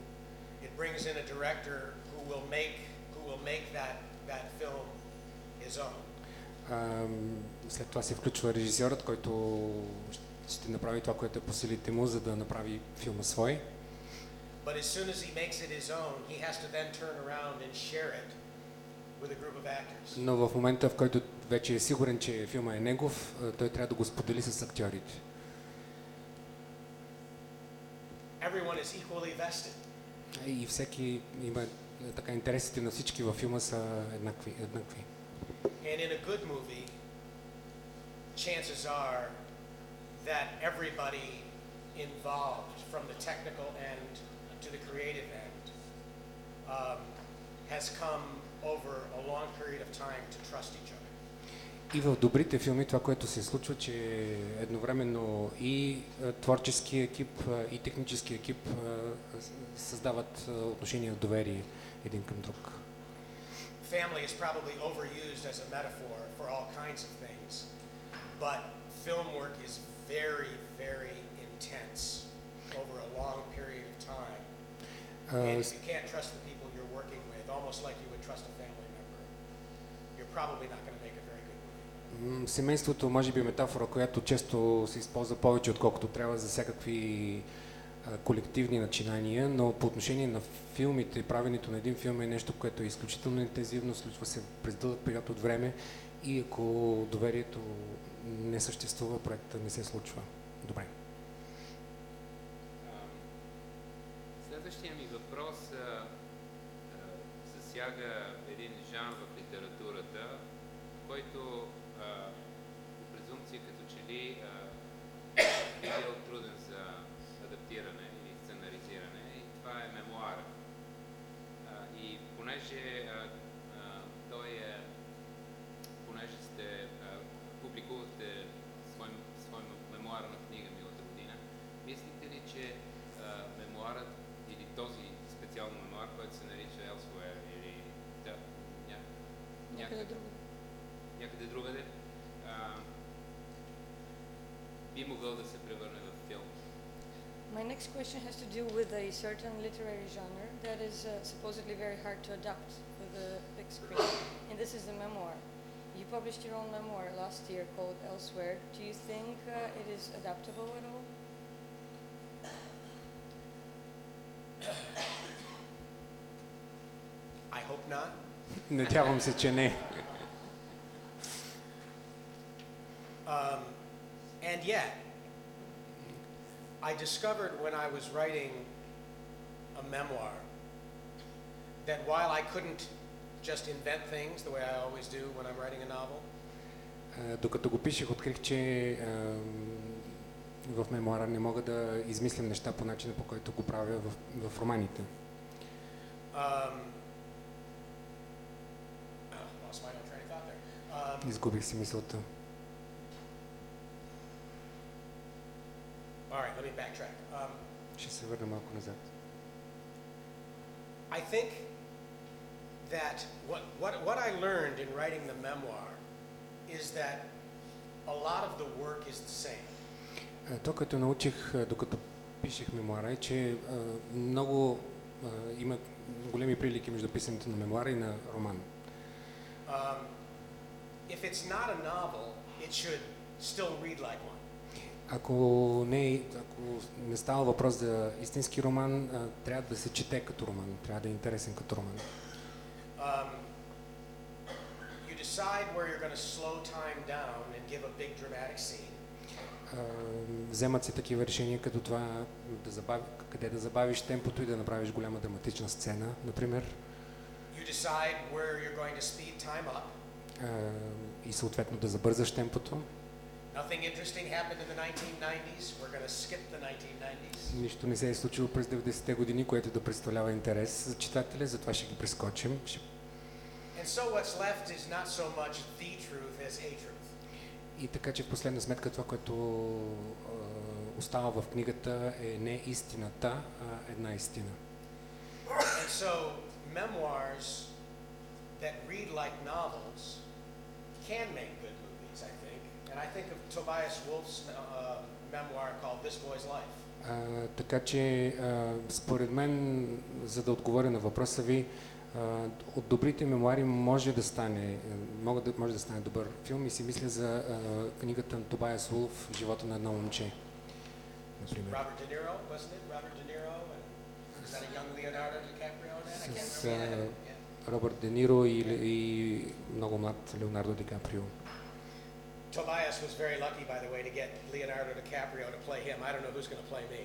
It brings in a director who will make who will make that that film his own. След това се включва режисьорът, който ще направи това, което е по силите му, за да направи филма свой. But as soon as he makes it his own, he has to then turn around and share it with a group of actors. Но в момента, в който вече е сигурен, че филма е негов, той трябва да го сподели с актьорите. Everyone is equally vested. И всеки има е, така интересите на всички във филма са еднакви. еднакви. And in a good movie, chances are that everybody involved, from the technical end to the creative end, um, has come over a long period of time to trust each other. И в добрите филми това, което се случва, че едновременно и творчески екип, и технически екип създават отношения доверие един към друг. Family is probably overused as a metaphor for all kinds of things, but film work is very, very intense over a long period of time. And if you can't trust the people you're working with, almost like you would trust a family member, you're probably not going to make a very good movie. м, Семейството може би е метафора, която често се използва повече отколкото трябва за всякакви колективни начинания, но по отношение на филмите, правенето на един филм е нещо, което е изключително интензивно, случва се през дълъг период от време и ако доверието не съществува, проекта не се случва. Добре. Следващия ми въпрос засяга certain literary genre that is uh, supposedly very hard to adapt to the big screen. And this is the memoir. You published your own memoir last year called Elsewhere. Do you think uh, it is adaptable at all? I hope not. Ne terme se tiene. Um, and yet, I discovered when I was writing a memoir that while I couldn't just invent things the way I always do when I'm writing a novel, Докато го пишех, открих, че в мемуара не мога да измислям неща по начина, по който го правя в, в романите. um, oh. Um, Изгубих си мисълта. all right, let me backtrack. Um, Ще се върна малко назад. I think that what, what, what I learned in writing the memoir is that a lot of the work is the same. А, То, което научих, а, докато пишех мемуара, е, че а, много а, има големи прилики между писането на мемуара и на роман. Um, if it's not a novel, it should still read like one. Ако не, ако не става въпрос за истински роман, а, трябва да се чете като роман, трябва да е интересен като роман. Um, you decide where you're going to slow time down and give a big dramatic scene. А, вземат се такива решения, като това да забави, къде да забавиш темпото и да направиш голяма драматична сцена, например. You decide where you're going to speed time up. А, и съответно да забързаш темпото. Nothing interesting happened in the 1990s. We're going to skip the 1990s. Нищо не се е случило през 90-те години, което да представлява интерес за читателя, затова ще ги прескочим. And so what's left is not so much the truth as a truth. И така, че в последна сметка това, което а, остава в книгата е не истината, а една истина. And so memoirs that read like novels can make good. And I think of Tobias Wolff's uh, memoir called This Boy's Life. А, така че, а, според мен, за да отговоря на въпроса ви, а, от добрите мемуари може да стане, могат да, може да стане добър филм и си мисля за а, книгата на Тобайас Вулф «Живота на едно момче». Например. С. Робърт Де Ниро и, и много млад Леонардо Ди Каприо. Tobias was very lucky, by the way, to get Leonardo DiCaprio to play him. I don't know who's going to play me.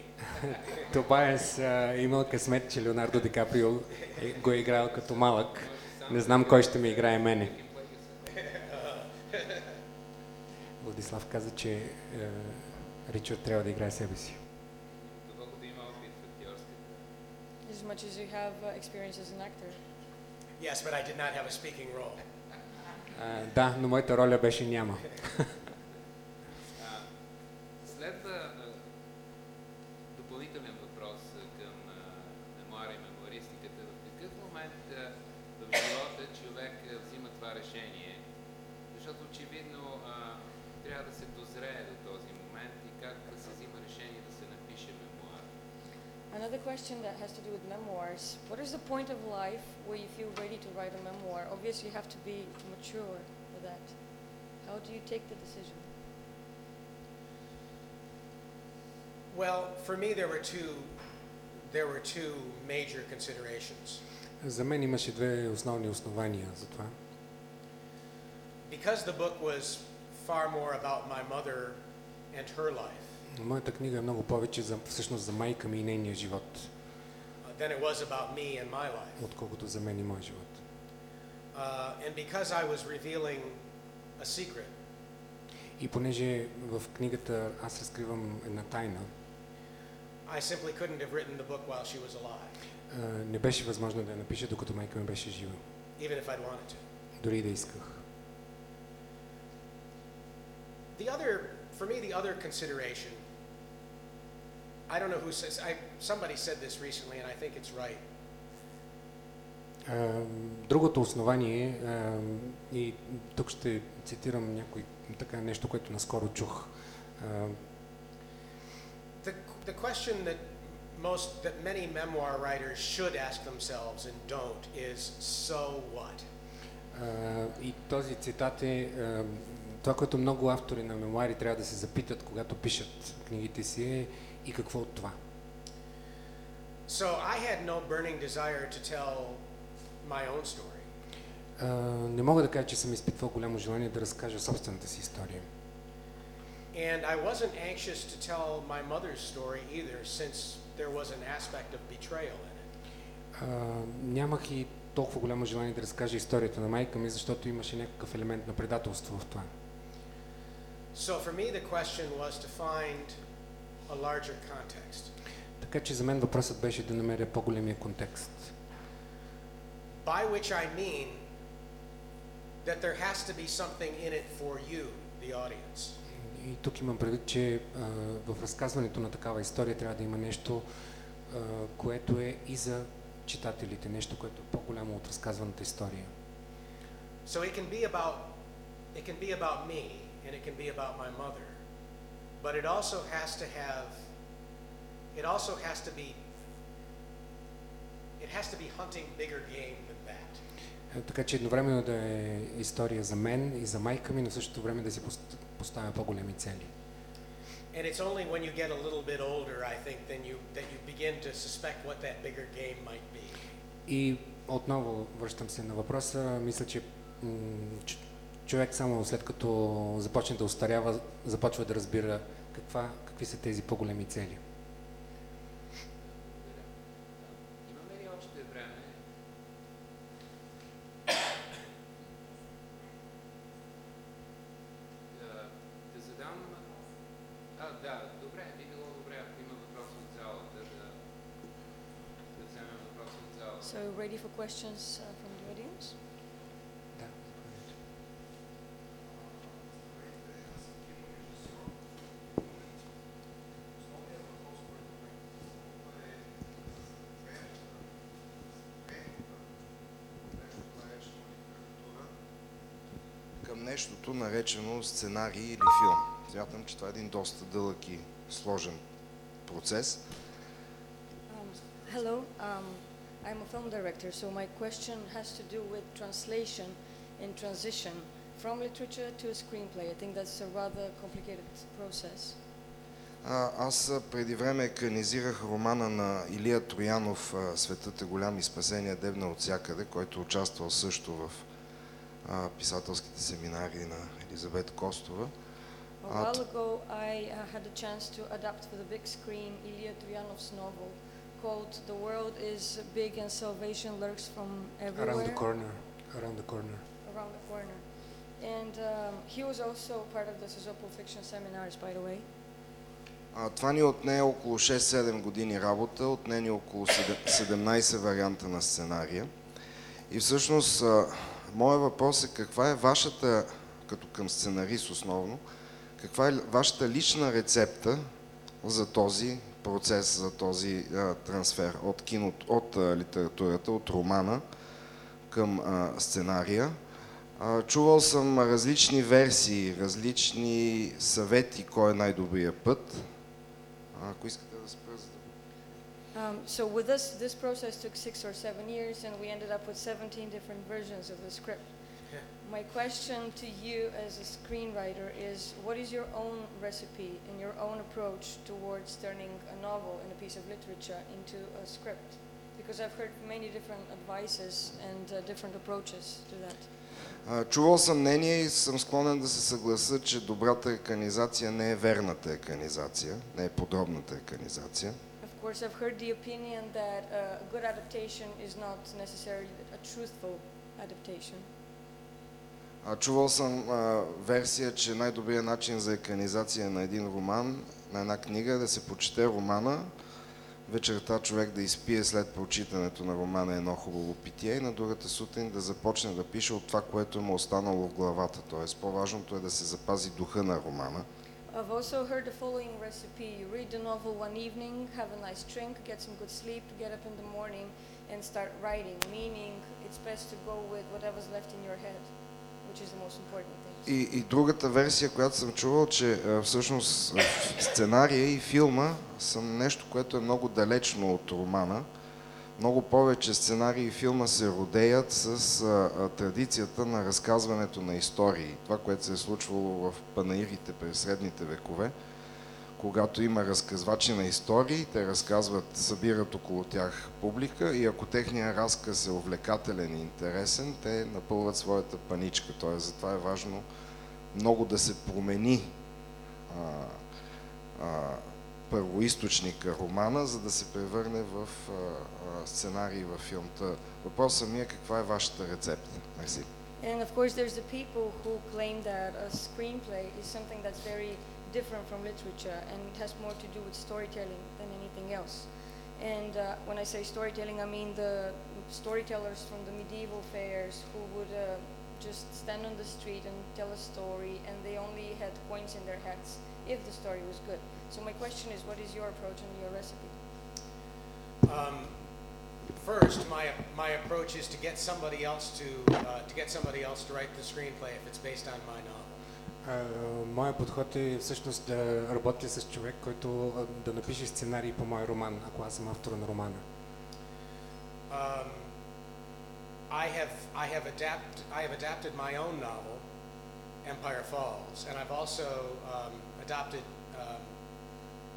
Тобайас а, имал късмет, че Леонардо Ди Каприо е, го е играл като малък. Не знам кой ще ми играе мене. Владислав каза, че е, Ричард трябва да играе себе си. As much as you have uh, experience as an actor. Yes, but I did not have a speaking role. Да, но моята роля беше няма. question that has to do with memoirs. What is the point of life where you feel ready to write a memoir? Obviously, you have to be mature for that. How do you take the decision? Well, for me, there were two, there were two major considerations. За мен имаше две основни основания за това. Because the book was far more about my mother and her life Моята книга е много повече за, всъщност за майка ми и нейния живот, uh, than it was about me and my life. отколкото за мен и моя живот. Uh, and because I was revealing a secret, И понеже в книгата аз разкривам една тайна, I simply couldn't have written the book while she was alive, а, не беше възможно да я напиша, докато майка ми беше жива, even if I'd wanted to. дори да исках. The other, for me, the other consideration, I don't know who says, I, somebody said this recently, and I think it's right. Другото основание, и тук ще цитирам някой, така нещо, което наскоро чух. The, the question that most, that many memoir writers should ask themselves and don't is, so what? И този цитат е това, което много автори на мемуари трябва да се запитат, когато пишат книгите си е и какво от това. So I had no burning desire to tell my own story. А, не мога да кажа, че съм изпитвал голямо желание да разкажа собствената си история. And I wasn't anxious to tell my mother's story either, since there was an aspect of betrayal in it. А, нямах и толкова голямо желание да разкажа историята на майка ми, защото имаше някакъв елемент на предателство в това. So for me, the question was to find a larger context. Така че за мен въпросът беше да намеря по-големия контекст. By which I mean that there has to be something in it for you, the audience. И тук имам предвид, че а, в разказването на такава история трябва да има нещо, а, което е и за читателите, нещо, което е по-голямо от разказваната история. So it can be about it can be about me and it can be about my mother. But it also has to have it also has to be it has to be hunting bigger game than that. Е, Така че едновременно да е история за мен и за майка ми, но в същото време да си пост- поставя по-големи цели. And it's only when you get a little bit older, I think, then you that you begin to suspect what that bigger game might be. И отново връщам се на въпроса. Мисля, че човек само след като започне да устарява, започва да разбира каква, какви са тези по-големи цели. Имаме ли още време? Да, да нещото наречено сценарий или филм. Смятам, че това е един доста дълъг и сложен процес. Um, hello, um, I'm a film director, so my question has to do with translation and transition from literature to a screenplay. I think that's a rather complicated process. А, аз преди време екранизирах романа на Илия Троянов «Светът е голям и спасение дебна от всякъде», който участвал също в а, писателските семинари на Елизабет Костова. A while ago, I uh, had a chance to adapt for the big screen Ilya Turyanov's novel called The World is Big and Salvation Lurks from Everywhere. Around the corner. Around the corner. Around the corner. And um, he was also part of the Sozopol Fiction Seminars, by the way. А, това ни отне около 6-7 години работа, отне ни около 17 варианта на сценария. И всъщност, моят въпрос е каква е вашата, като към сценарист основно, каква е вашата лична рецепта за този процес, за този а, трансфер от, киното, от а, литературата, от романа към а, сценария. А, чувал съм различни версии, различни съвети, кой е най-добрият път. Ако искате да спра, Um, so with us, this process took six or seven years, and we ended up with 17 different versions of the script. Yeah. My question to you as a screenwriter is, what is your own recipe and your own approach towards turning a novel and a piece of literature into a script? Because I've heard many different advices and uh, different approaches to that. А, Чувал съм мнение и съм склонен да се съгласа, че добрата екранизация не е верната екранизация, не е подробната екранизация. Course, I've heard the opinion that uh, a good adaptation is not necessarily a truthful adaptation. Чувал съм а, версия, че най-добрият начин за екранизация на един роман, на една книга е да се прочете романа, вечерта човек да изпие след прочитането на романа едно хубаво питие и на другата сутрин да започне да пише от това, което му е останало в главата. Тоест по-важното е да се запази духа на романа. I've also heard the following recipe. You read the novel one evening, have a nice drink, get some good sleep, get up in the morning and start writing, meaning it's best to go with whatever's left in your head, which is the most important thing. И, и другата версия, която съм чувал, че а, всъщност а, сценария и филма са нещо, което е много далечно от романа. Много повече сценарии филма се родеят с а, а, традицията на разказването на истории. Това, което се е случвало в панаирите през средните векове, когато има разказвачи на истории, те разказват, събират около тях публика и ако техният разказ е увлекателен и интересен, те напълват своята паничка. Тоест, затова е важно много да се промени а, а, първоисточника романа, за да се превърне в сценарий във филм. Та, въпросът ми е каква е вашата рецепта? Мерси. And of course, there's the people who claim that a screenplay is something that's very different from literature and it has more to do with storytelling than anything else. And uh, when I say storytelling, I mean the storytellers from the medieval fairs who would uh, just stand on the street and tell a story, and they only had coins in their hats if the story was good. So my question is, what is your approach and your recipe? Um, first, my, my approach is to get somebody else to, uh, to get somebody else to write the screenplay if it's based on my novel. А, Моя подход е всъщност да работя с човек, който а, да напише сценарий по мой роман, ако аз съм автора на романа. Um, I have, I have adapt, I have adapted my own novel, Empire Falls, and I've also um, adopted um,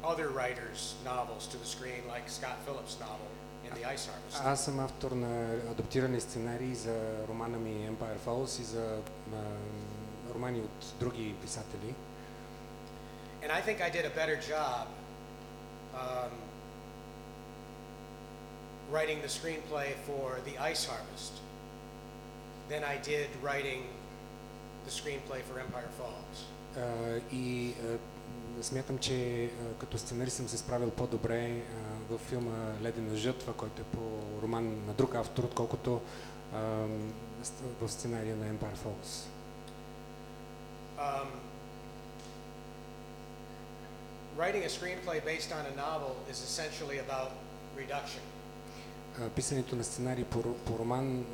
other writers' novels to the screen, like Scott Phillips' novel in The Ice Harvest. Аз съм автор на адаптирани сценарии за романа ми Empire Falls и за а, романи от други писатели. And I think I did a better job um, writing the screenplay for The Ice Harvest than I did writing the screenplay for Empire Falls. И смятам, че като сценарист съм се справил по-добре във филма Ледена жътва, който е по роман на друг автор, отколкото в сценария на Empire Falls. Um, writing a screenplay based on a novel is essentially about reduction. Писането на сценарий по, по роман,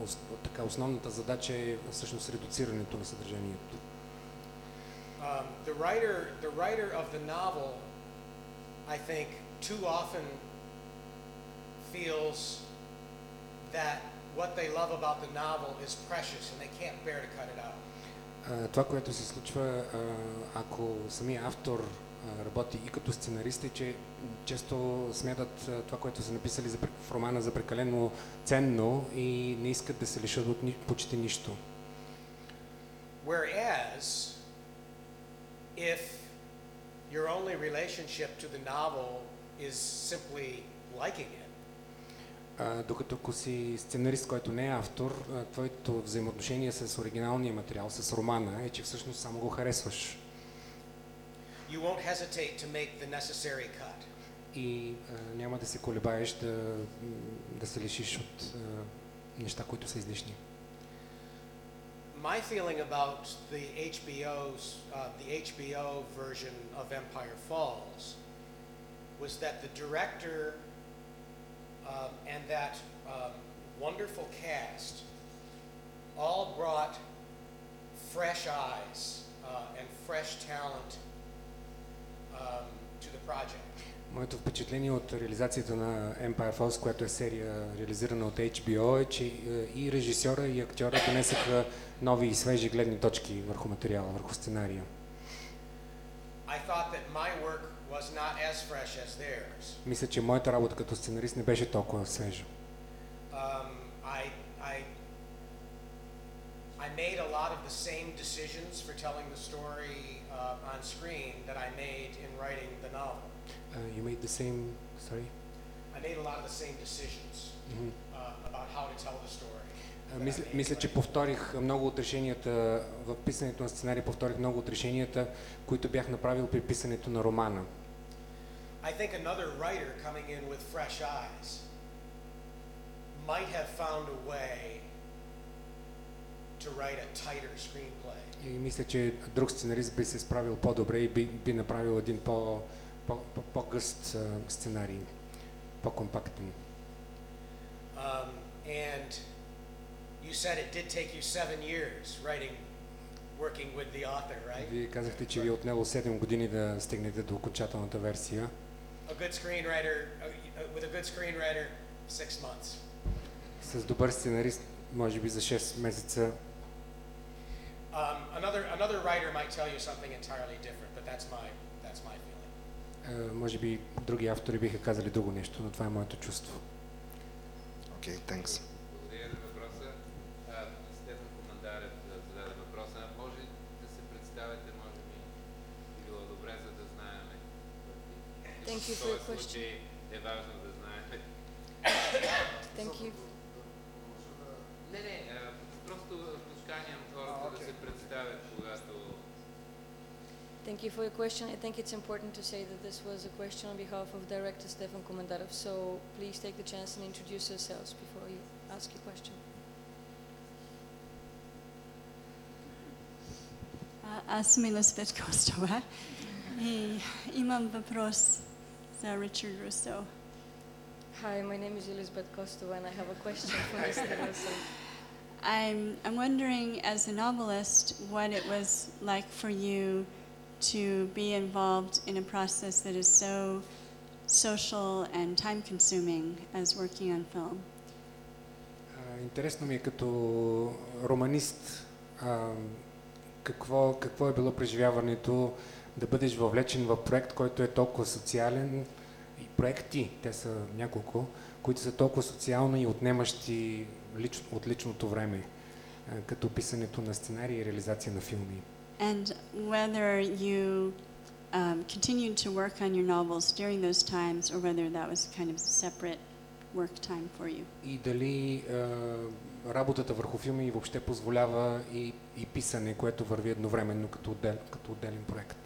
така, основната задача е всъщност редуцирането на съдържанието. Um, the writer, the writer of the novel, I think, too often feels that what they love about the novel is precious and they can't bear to cut it out. А, Това, което се случва, а, ако самия автор а, работи и като сценарист, е, че често смятат а, това, което са написали за, пре- в романа за прекалено ценно и не искат да се лишат от ни, почти нищо. Whereas, if your only relationship to the novel is simply liking it, А, докато ако си сценарист, който не е автор, а, твоето взаимоотношение с оригиналния материал, с романа, е, че всъщност само го харесваш. you won't hesitate to make the necessary cut. И а, няма да се колебаеш да, да се лишиш от а, неща, които са излишни. My feeling about the HBO's, uh, the HBO version of Empire Falls was that the director um, and that um, wonderful cast all brought fresh eyes uh, and fresh talent um, to the project. Моето впечатление от реализацията на Empire Falls, която е серия реализирана от HBO, е, че е, и режисьора, и актьора донесаха нови и свежи гледни точки върху материала, върху сценария. As as. Мисля, че моята работа като сценарист не беше толкова свежа. Um, I, I, I made a lot of the same decisions for telling the story uh, on screen that I made in writing the novel. Uh, you made the same, sorry? I made a lot of the same decisions Мгм. uh, about how to tell the story. А, Мисля, мисля, че повторих много от решенията, в писането на сценария повторих много от решенията, които бях направил при писането на романа. I think another writer coming in with fresh eyes might have found a way to write a tighter screenplay. И мисля, че друг сценарист би се справил по-добре и би, би направил един по, по, по, по-гъст а, сценарий, по-компактен. Um, and you said it did take you seven years writing, working with the author, right? Вие казахте, че ви е отнело 7 години да стигнете до окончателната версия. A good screenwriter, uh, with a good screenwriter, six months. С добър сценарист, може би за 6 месеца. Um, another, another writer might tell you something entirely different, but that's my, that's my feeling. А, може би други автори биха казали друго нещо, но това е моето чувство. Окей, okay, thanks. Благодаря за въпроса. А, Стефан Командарев а, Thank you for your question. I think it's important to say that this was a question on behalf of director Stefan Komandarev, so please take the chance and introduce yourselves before you ask your question. Асмила Светкостова. И имам вопрос Sir Richard Russo. Hi, my name is Elizabeth Kostova, and I have a question for you. I'm, I'm wondering, as a novelist, what it was like for you to be involved in a process that is so social and time consuming as working on film. Интересно ми е като романист а, какво, какво е било преживяването да бъдеш въвлечен в проект, който е толкова социален и проекти, те са няколко, които са толкова социално и отнемащи лично, от личното време, а, като писането на сценарии и реализация на филми. And whether you um, continued to work on your novels during those times or whether that was kind of separate work time for you. И дали а, работата върху филми въобще позволява и, и писане, което върви едновременно като, отдел, като отделен проект.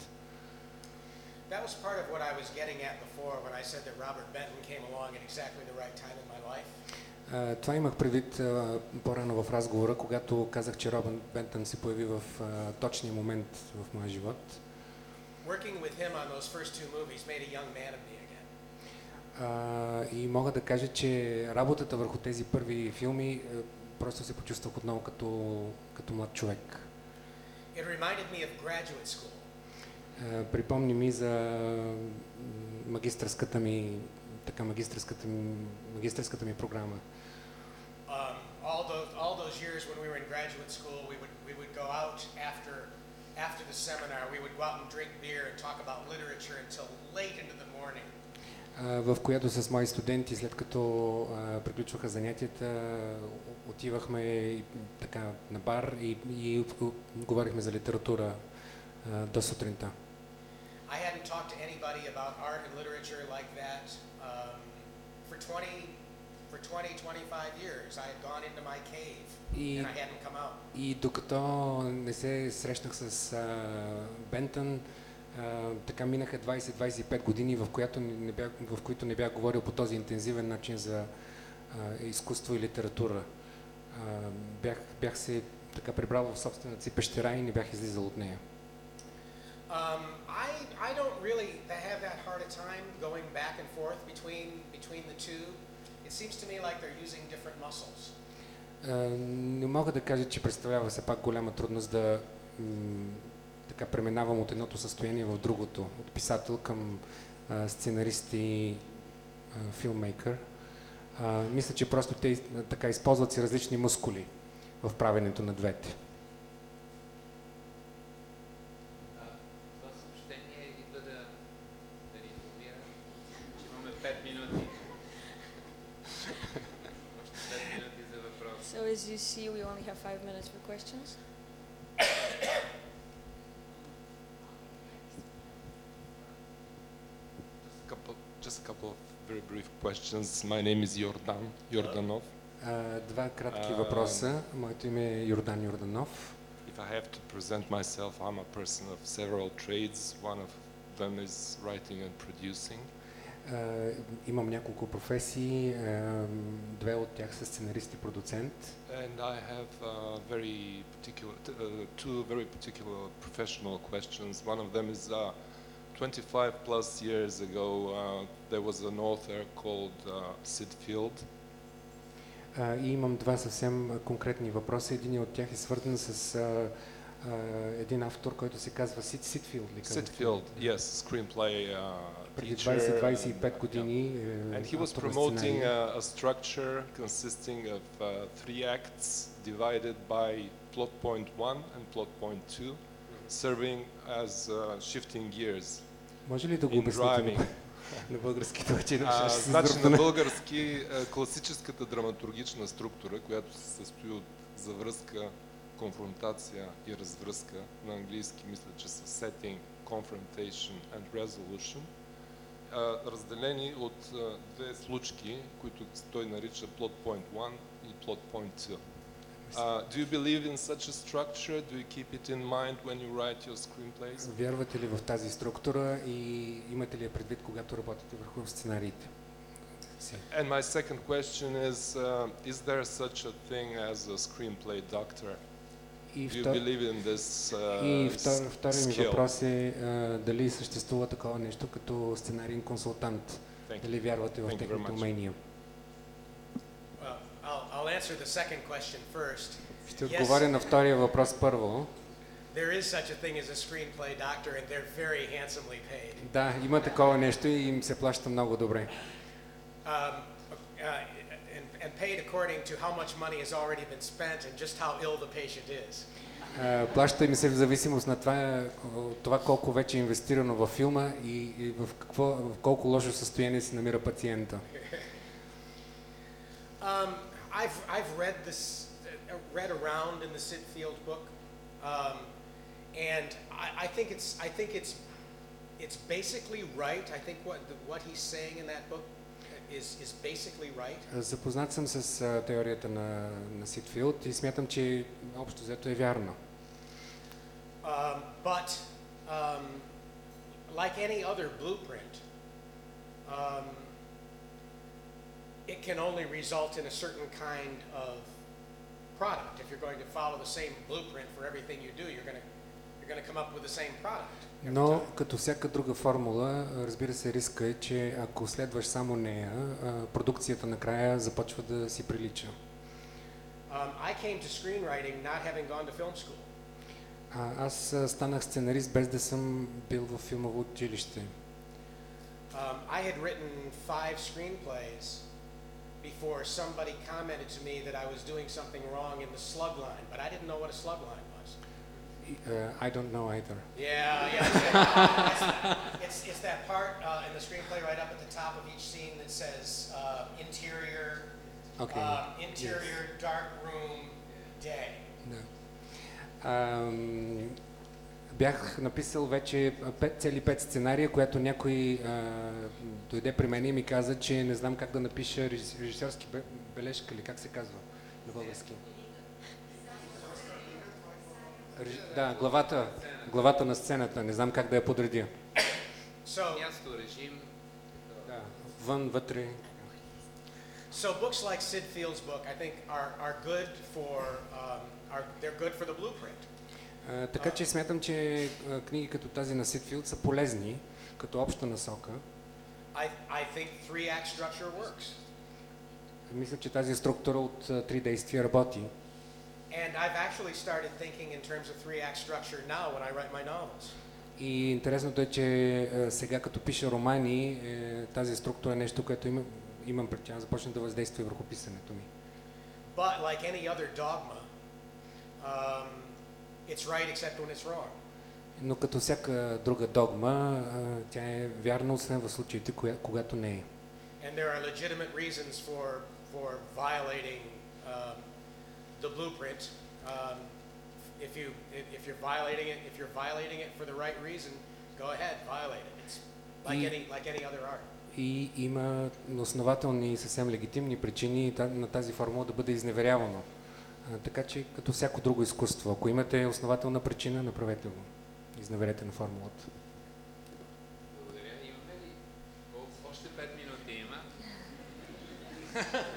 That was part of what I was getting at before when I said that Robert Benton came along at exactly the right time in my life. Това имах предвид по-рано в разговора, когато казах, че Робън Бентън се появи в точния момент в моя живот. И мога да кажа, че работата върху тези първи филми просто се почувствах отново като, като млад човек. Припомни ми за магистърската ми, така магистърската ми, магистърската ми програма. Um, all those all those years when we were in graduate school, we would we would go out after after the seminar. We would go out and drink beer and talk about literature until late into the morning. а, в която с мои студенти, след като а, приключваха занятията, отивахме и, така на бар и, и говорихме за литература а, до сутринта. I hadn't talked to anybody about art and literature like that um, for 20 И-. И докато не се срещнах с а, Бентън, а, така минаха 20-25 години, в, която не бях, в които не бях говорил по този интензивен начин за а, изкуство и литература. А, бях, бях се така прибрал в собствената си пещера и не бях излизал от нея. Um, I, I don't really have that hard a time going back and forth between between the two. А, не мога да кажа, че представлява все пак голяма трудност да така преминавам от едното състояние в другото, от писател към а, сценарист и. А, мисля, че просто те така използват си различни мускули в правенето на двете. as you see, we only have five minutes for questions. couple, just a couple of very brief questions. My name is Jordan Jordanov. А, два кратки А, въпроса. Моето име е Йордан Йорданов. If I have to present myself, I'm a person of several trades. One of them is writing and producing. Имам няколко професии, две от тях са сценарист и продуцент. And I have uh, very particular, uh, two very particular professional questions. One of them is uh, 25 plus years ago, uh, there was an author called uh, Sid Field. А, и имам два съвсем конкретни въпроса. Един от тях е свързан с а, а, един автор, който се казва Сид Ситфилд. ли Field, yes, screenplay uh, Преди teacher. 20-25 години е, And he was promoting a, a structure consisting of uh, three acts divided by plot point one and plot point two, serving as uh, shifting gears. Може ли да го обясните на, български? Че А, значи на български а, класическата драматургична структура, която се състои от завръзка, конфронтация и развръзка, на английски мисля, че са setting, confrontation and resolution, а, разделени от а, две случки, които той нарича Plot Point 1 и Plot Point 2. Uh, do you believe in such a structure? Do you keep it in mind when you write your screenplays? Вярвате ли в тази структура и имате ли я предвид, когато работите върху сценариите? Си. And my second question is, uh, is there such a thing as a screenplay doctor? И, втор... this uh, и втор... втория ми въпрос е а, дали съществува такова нещо като сценарийен консултант? Thank. Дали вярвате в техните умения? Well, I'll, I'll answer the second question first. Ще Yes, отговоря на втория въпрос първо. there is such a thing as a screenplay doctor, and they're very handsomely paid. Да, има такова нещо и им се плаща много добре. Um, uh, and paid according to how much money has already been spent and just how ill the patient is. Плаща им се в зависимост на това, това колко вече е инвестирано във филма и, и в, какво, в колко лошо състояние се намира пациента. Um, I've, I've read this, read around in the Sid Field book, um, and I, I think it's, I think it's, it's basically right. I think what, what he's saying in that book Запознат съм с а, теорията на, на Ситфилд и смятам, че общо взето е вярно. Um, but um, like any other blueprint, um, it can only result in a certain kind of product. If you're going to follow the same blueprint for everything you do, you're going to you're going to come up with the same product. Но като всяка друга формула, разбира се, риска е, че ако следваш само нея, продукцията накрая започва да си прилича. Um. А, аз станах сценарист без да съм бил в филмово училище. Um, I had written five screenplays before somebody commented to me that I was doing something wrong in the slug line, but I didn't know what a slug line а, I don't know either. Yeah, yeah. It's, that- it's, it's that part uh, in the screenplay right up at the top of each scene that says uh, interior, Okay, um, interior dark room day. Да. Ам, бях написал вече пет, цели пет сценария, която някой а, дойде при мен и ми каза, че не знам как да напиша режис- режисьорски бе- бележка или как се казва на български. Да, главата, главата на сцената, не знам как да я подредя. Място, режим, Да, вън, вътре. so books like Sid Field's book, I think, are, are good for um, are they're good for the blueprint. Така че смятам, че книги като тази на Ситфилд са полезни като обща насока. I, I think three act structure works. Мисля, че тази структура от три действия работи. And I've actually started thinking in terms of three act structure now when I write my novels. И интересното е, че сега като пиша романи, е, тази структура е нещо, което има, имам причина да започне да въздейства върху писането ми. But like any other dogma, um, it's right except when it's wrong. Но като всяка друга догма, тя е вярна, освен в случаите, коя, когато не е. And there are legitimate reasons for, for violating um, the blueprint. Um, if, you, if if you're violating it, if you're violating it for the right reason, go ahead, violate it. It's like any, like any other art. И има основателни и съвсем легитимни причини на тази формула да бъде изневерявано. Така че като всяко друго изкуство, ако имате основателна причина, направете го. Изневерете на формулата. Благодаря. Имаме ли още 5 минути има?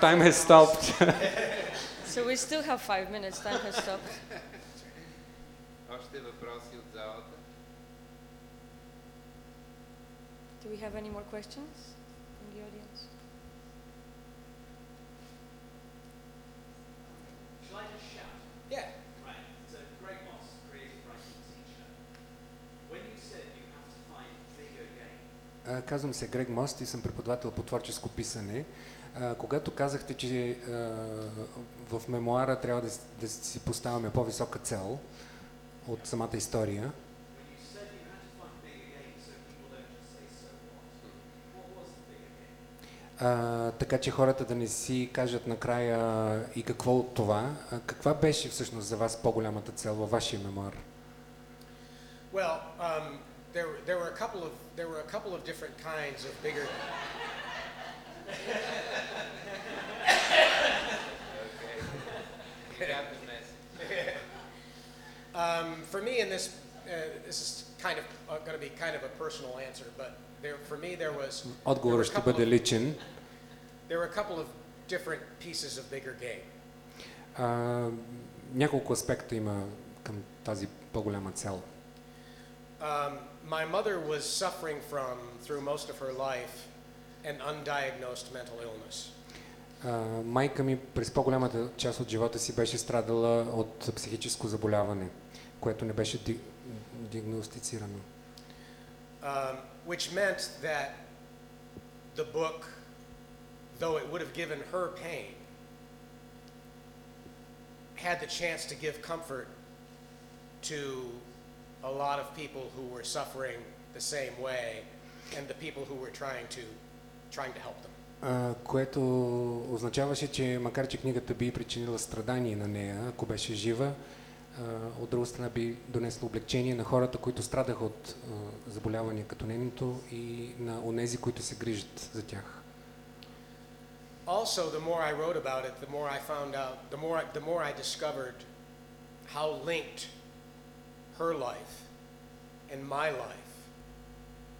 time has stopped. so we still have five minutes. Time has stopped. Do we have any more questions from the audience? Should I just shout? Yeah. Казвам се Грег Мост и съм преподавател по творческо писане. Когато казахте, че в мемуара трябва да, да си поставяме по-висока цел от самата история, а, така че хората да не си кажат накрая и какво от това. А, каква беше всъщност за вас по-голямата цел във вашия мемуар? Well, um, there, there were a couple of there were a couple of different kinds of bigger. Um, for me, in this, uh, this is kind of uh, going to be kind of a personal answer, but there, for me, there was. there were a Отговорът ще couple бъде of- личен. There were a couple of different pieces of bigger game. А, няколко аспекта има към тази по-голяма цел. Um, my mother was suffering from, through most of her life, an undiagnosed mental illness. А, майка ми през по-голямата част от живота си беше страдала от психическо заболяване, което не беше ди, диагностицирано. Um, which meant that the book, though it would have given her pain, had the chance to give comfort to a lot of people who were suffering the same way and the people who were trying to trying to help them. А, което означаваше, че макар че книгата би причинила страдание на нея, ако беше жива, а, от друга страна би донесла облегчение на хората, които страдаха от а, заболявания като нейното и на онези, които се грижат за тях. Also, the more I wrote about it, the more I found out, the more the more I discovered how linked her life and my life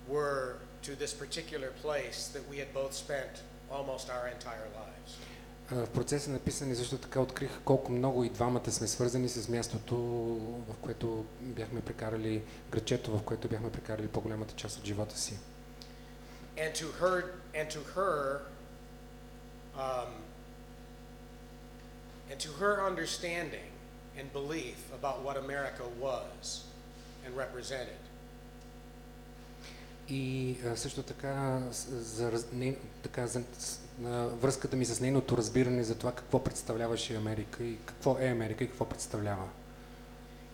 were to this particular place that we had both spent almost our entire lives. А, В процеса на писане също така открих колко много и двамата сме свързани с мястото, в което бяхме прекарали, грачето, в което бяхме прекарали по-голямата част от живота си. And to her, and to her, um, and to her understanding and belief about what America was and represented. И а, също така за, ней, така за на връзката ми с нейното разбиране за това какво представляваше Америка и какво е Америка и какво представлява.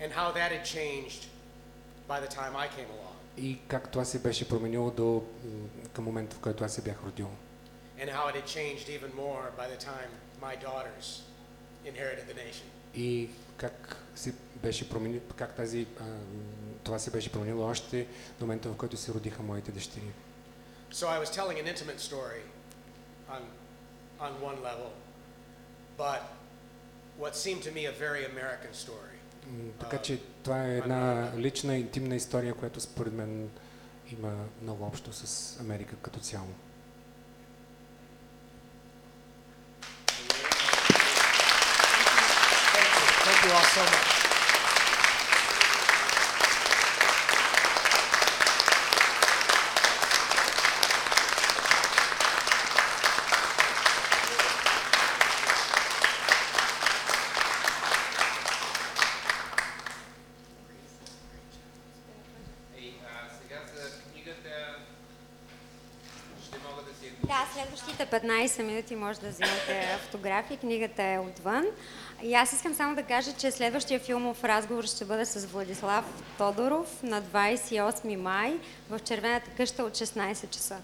and how that had changed by the time I came along, И как това се беше променило до към момента, в който аз се бях родил. and how it had changed even more by the time my daughters inherited the nation. И как се беше променил, как тази, а, това се беше променило още до момента, в който се родиха моите дъщери. So I was telling an intimate story on, on one level, but what seemed to me a very American story. Така че това е една лична, интимна история, която според мен има много общо с Америка като цяло. Thank you all so much. Ей, а сега за книгата ще мога да си я Да, следващите 15 минути може да вземете автографи. Книгата е отвън. И аз искам само да кажа, че следващия филмов разговор ще бъде с Владислав Тодоров на 28 май в Червената къща от 16 часа.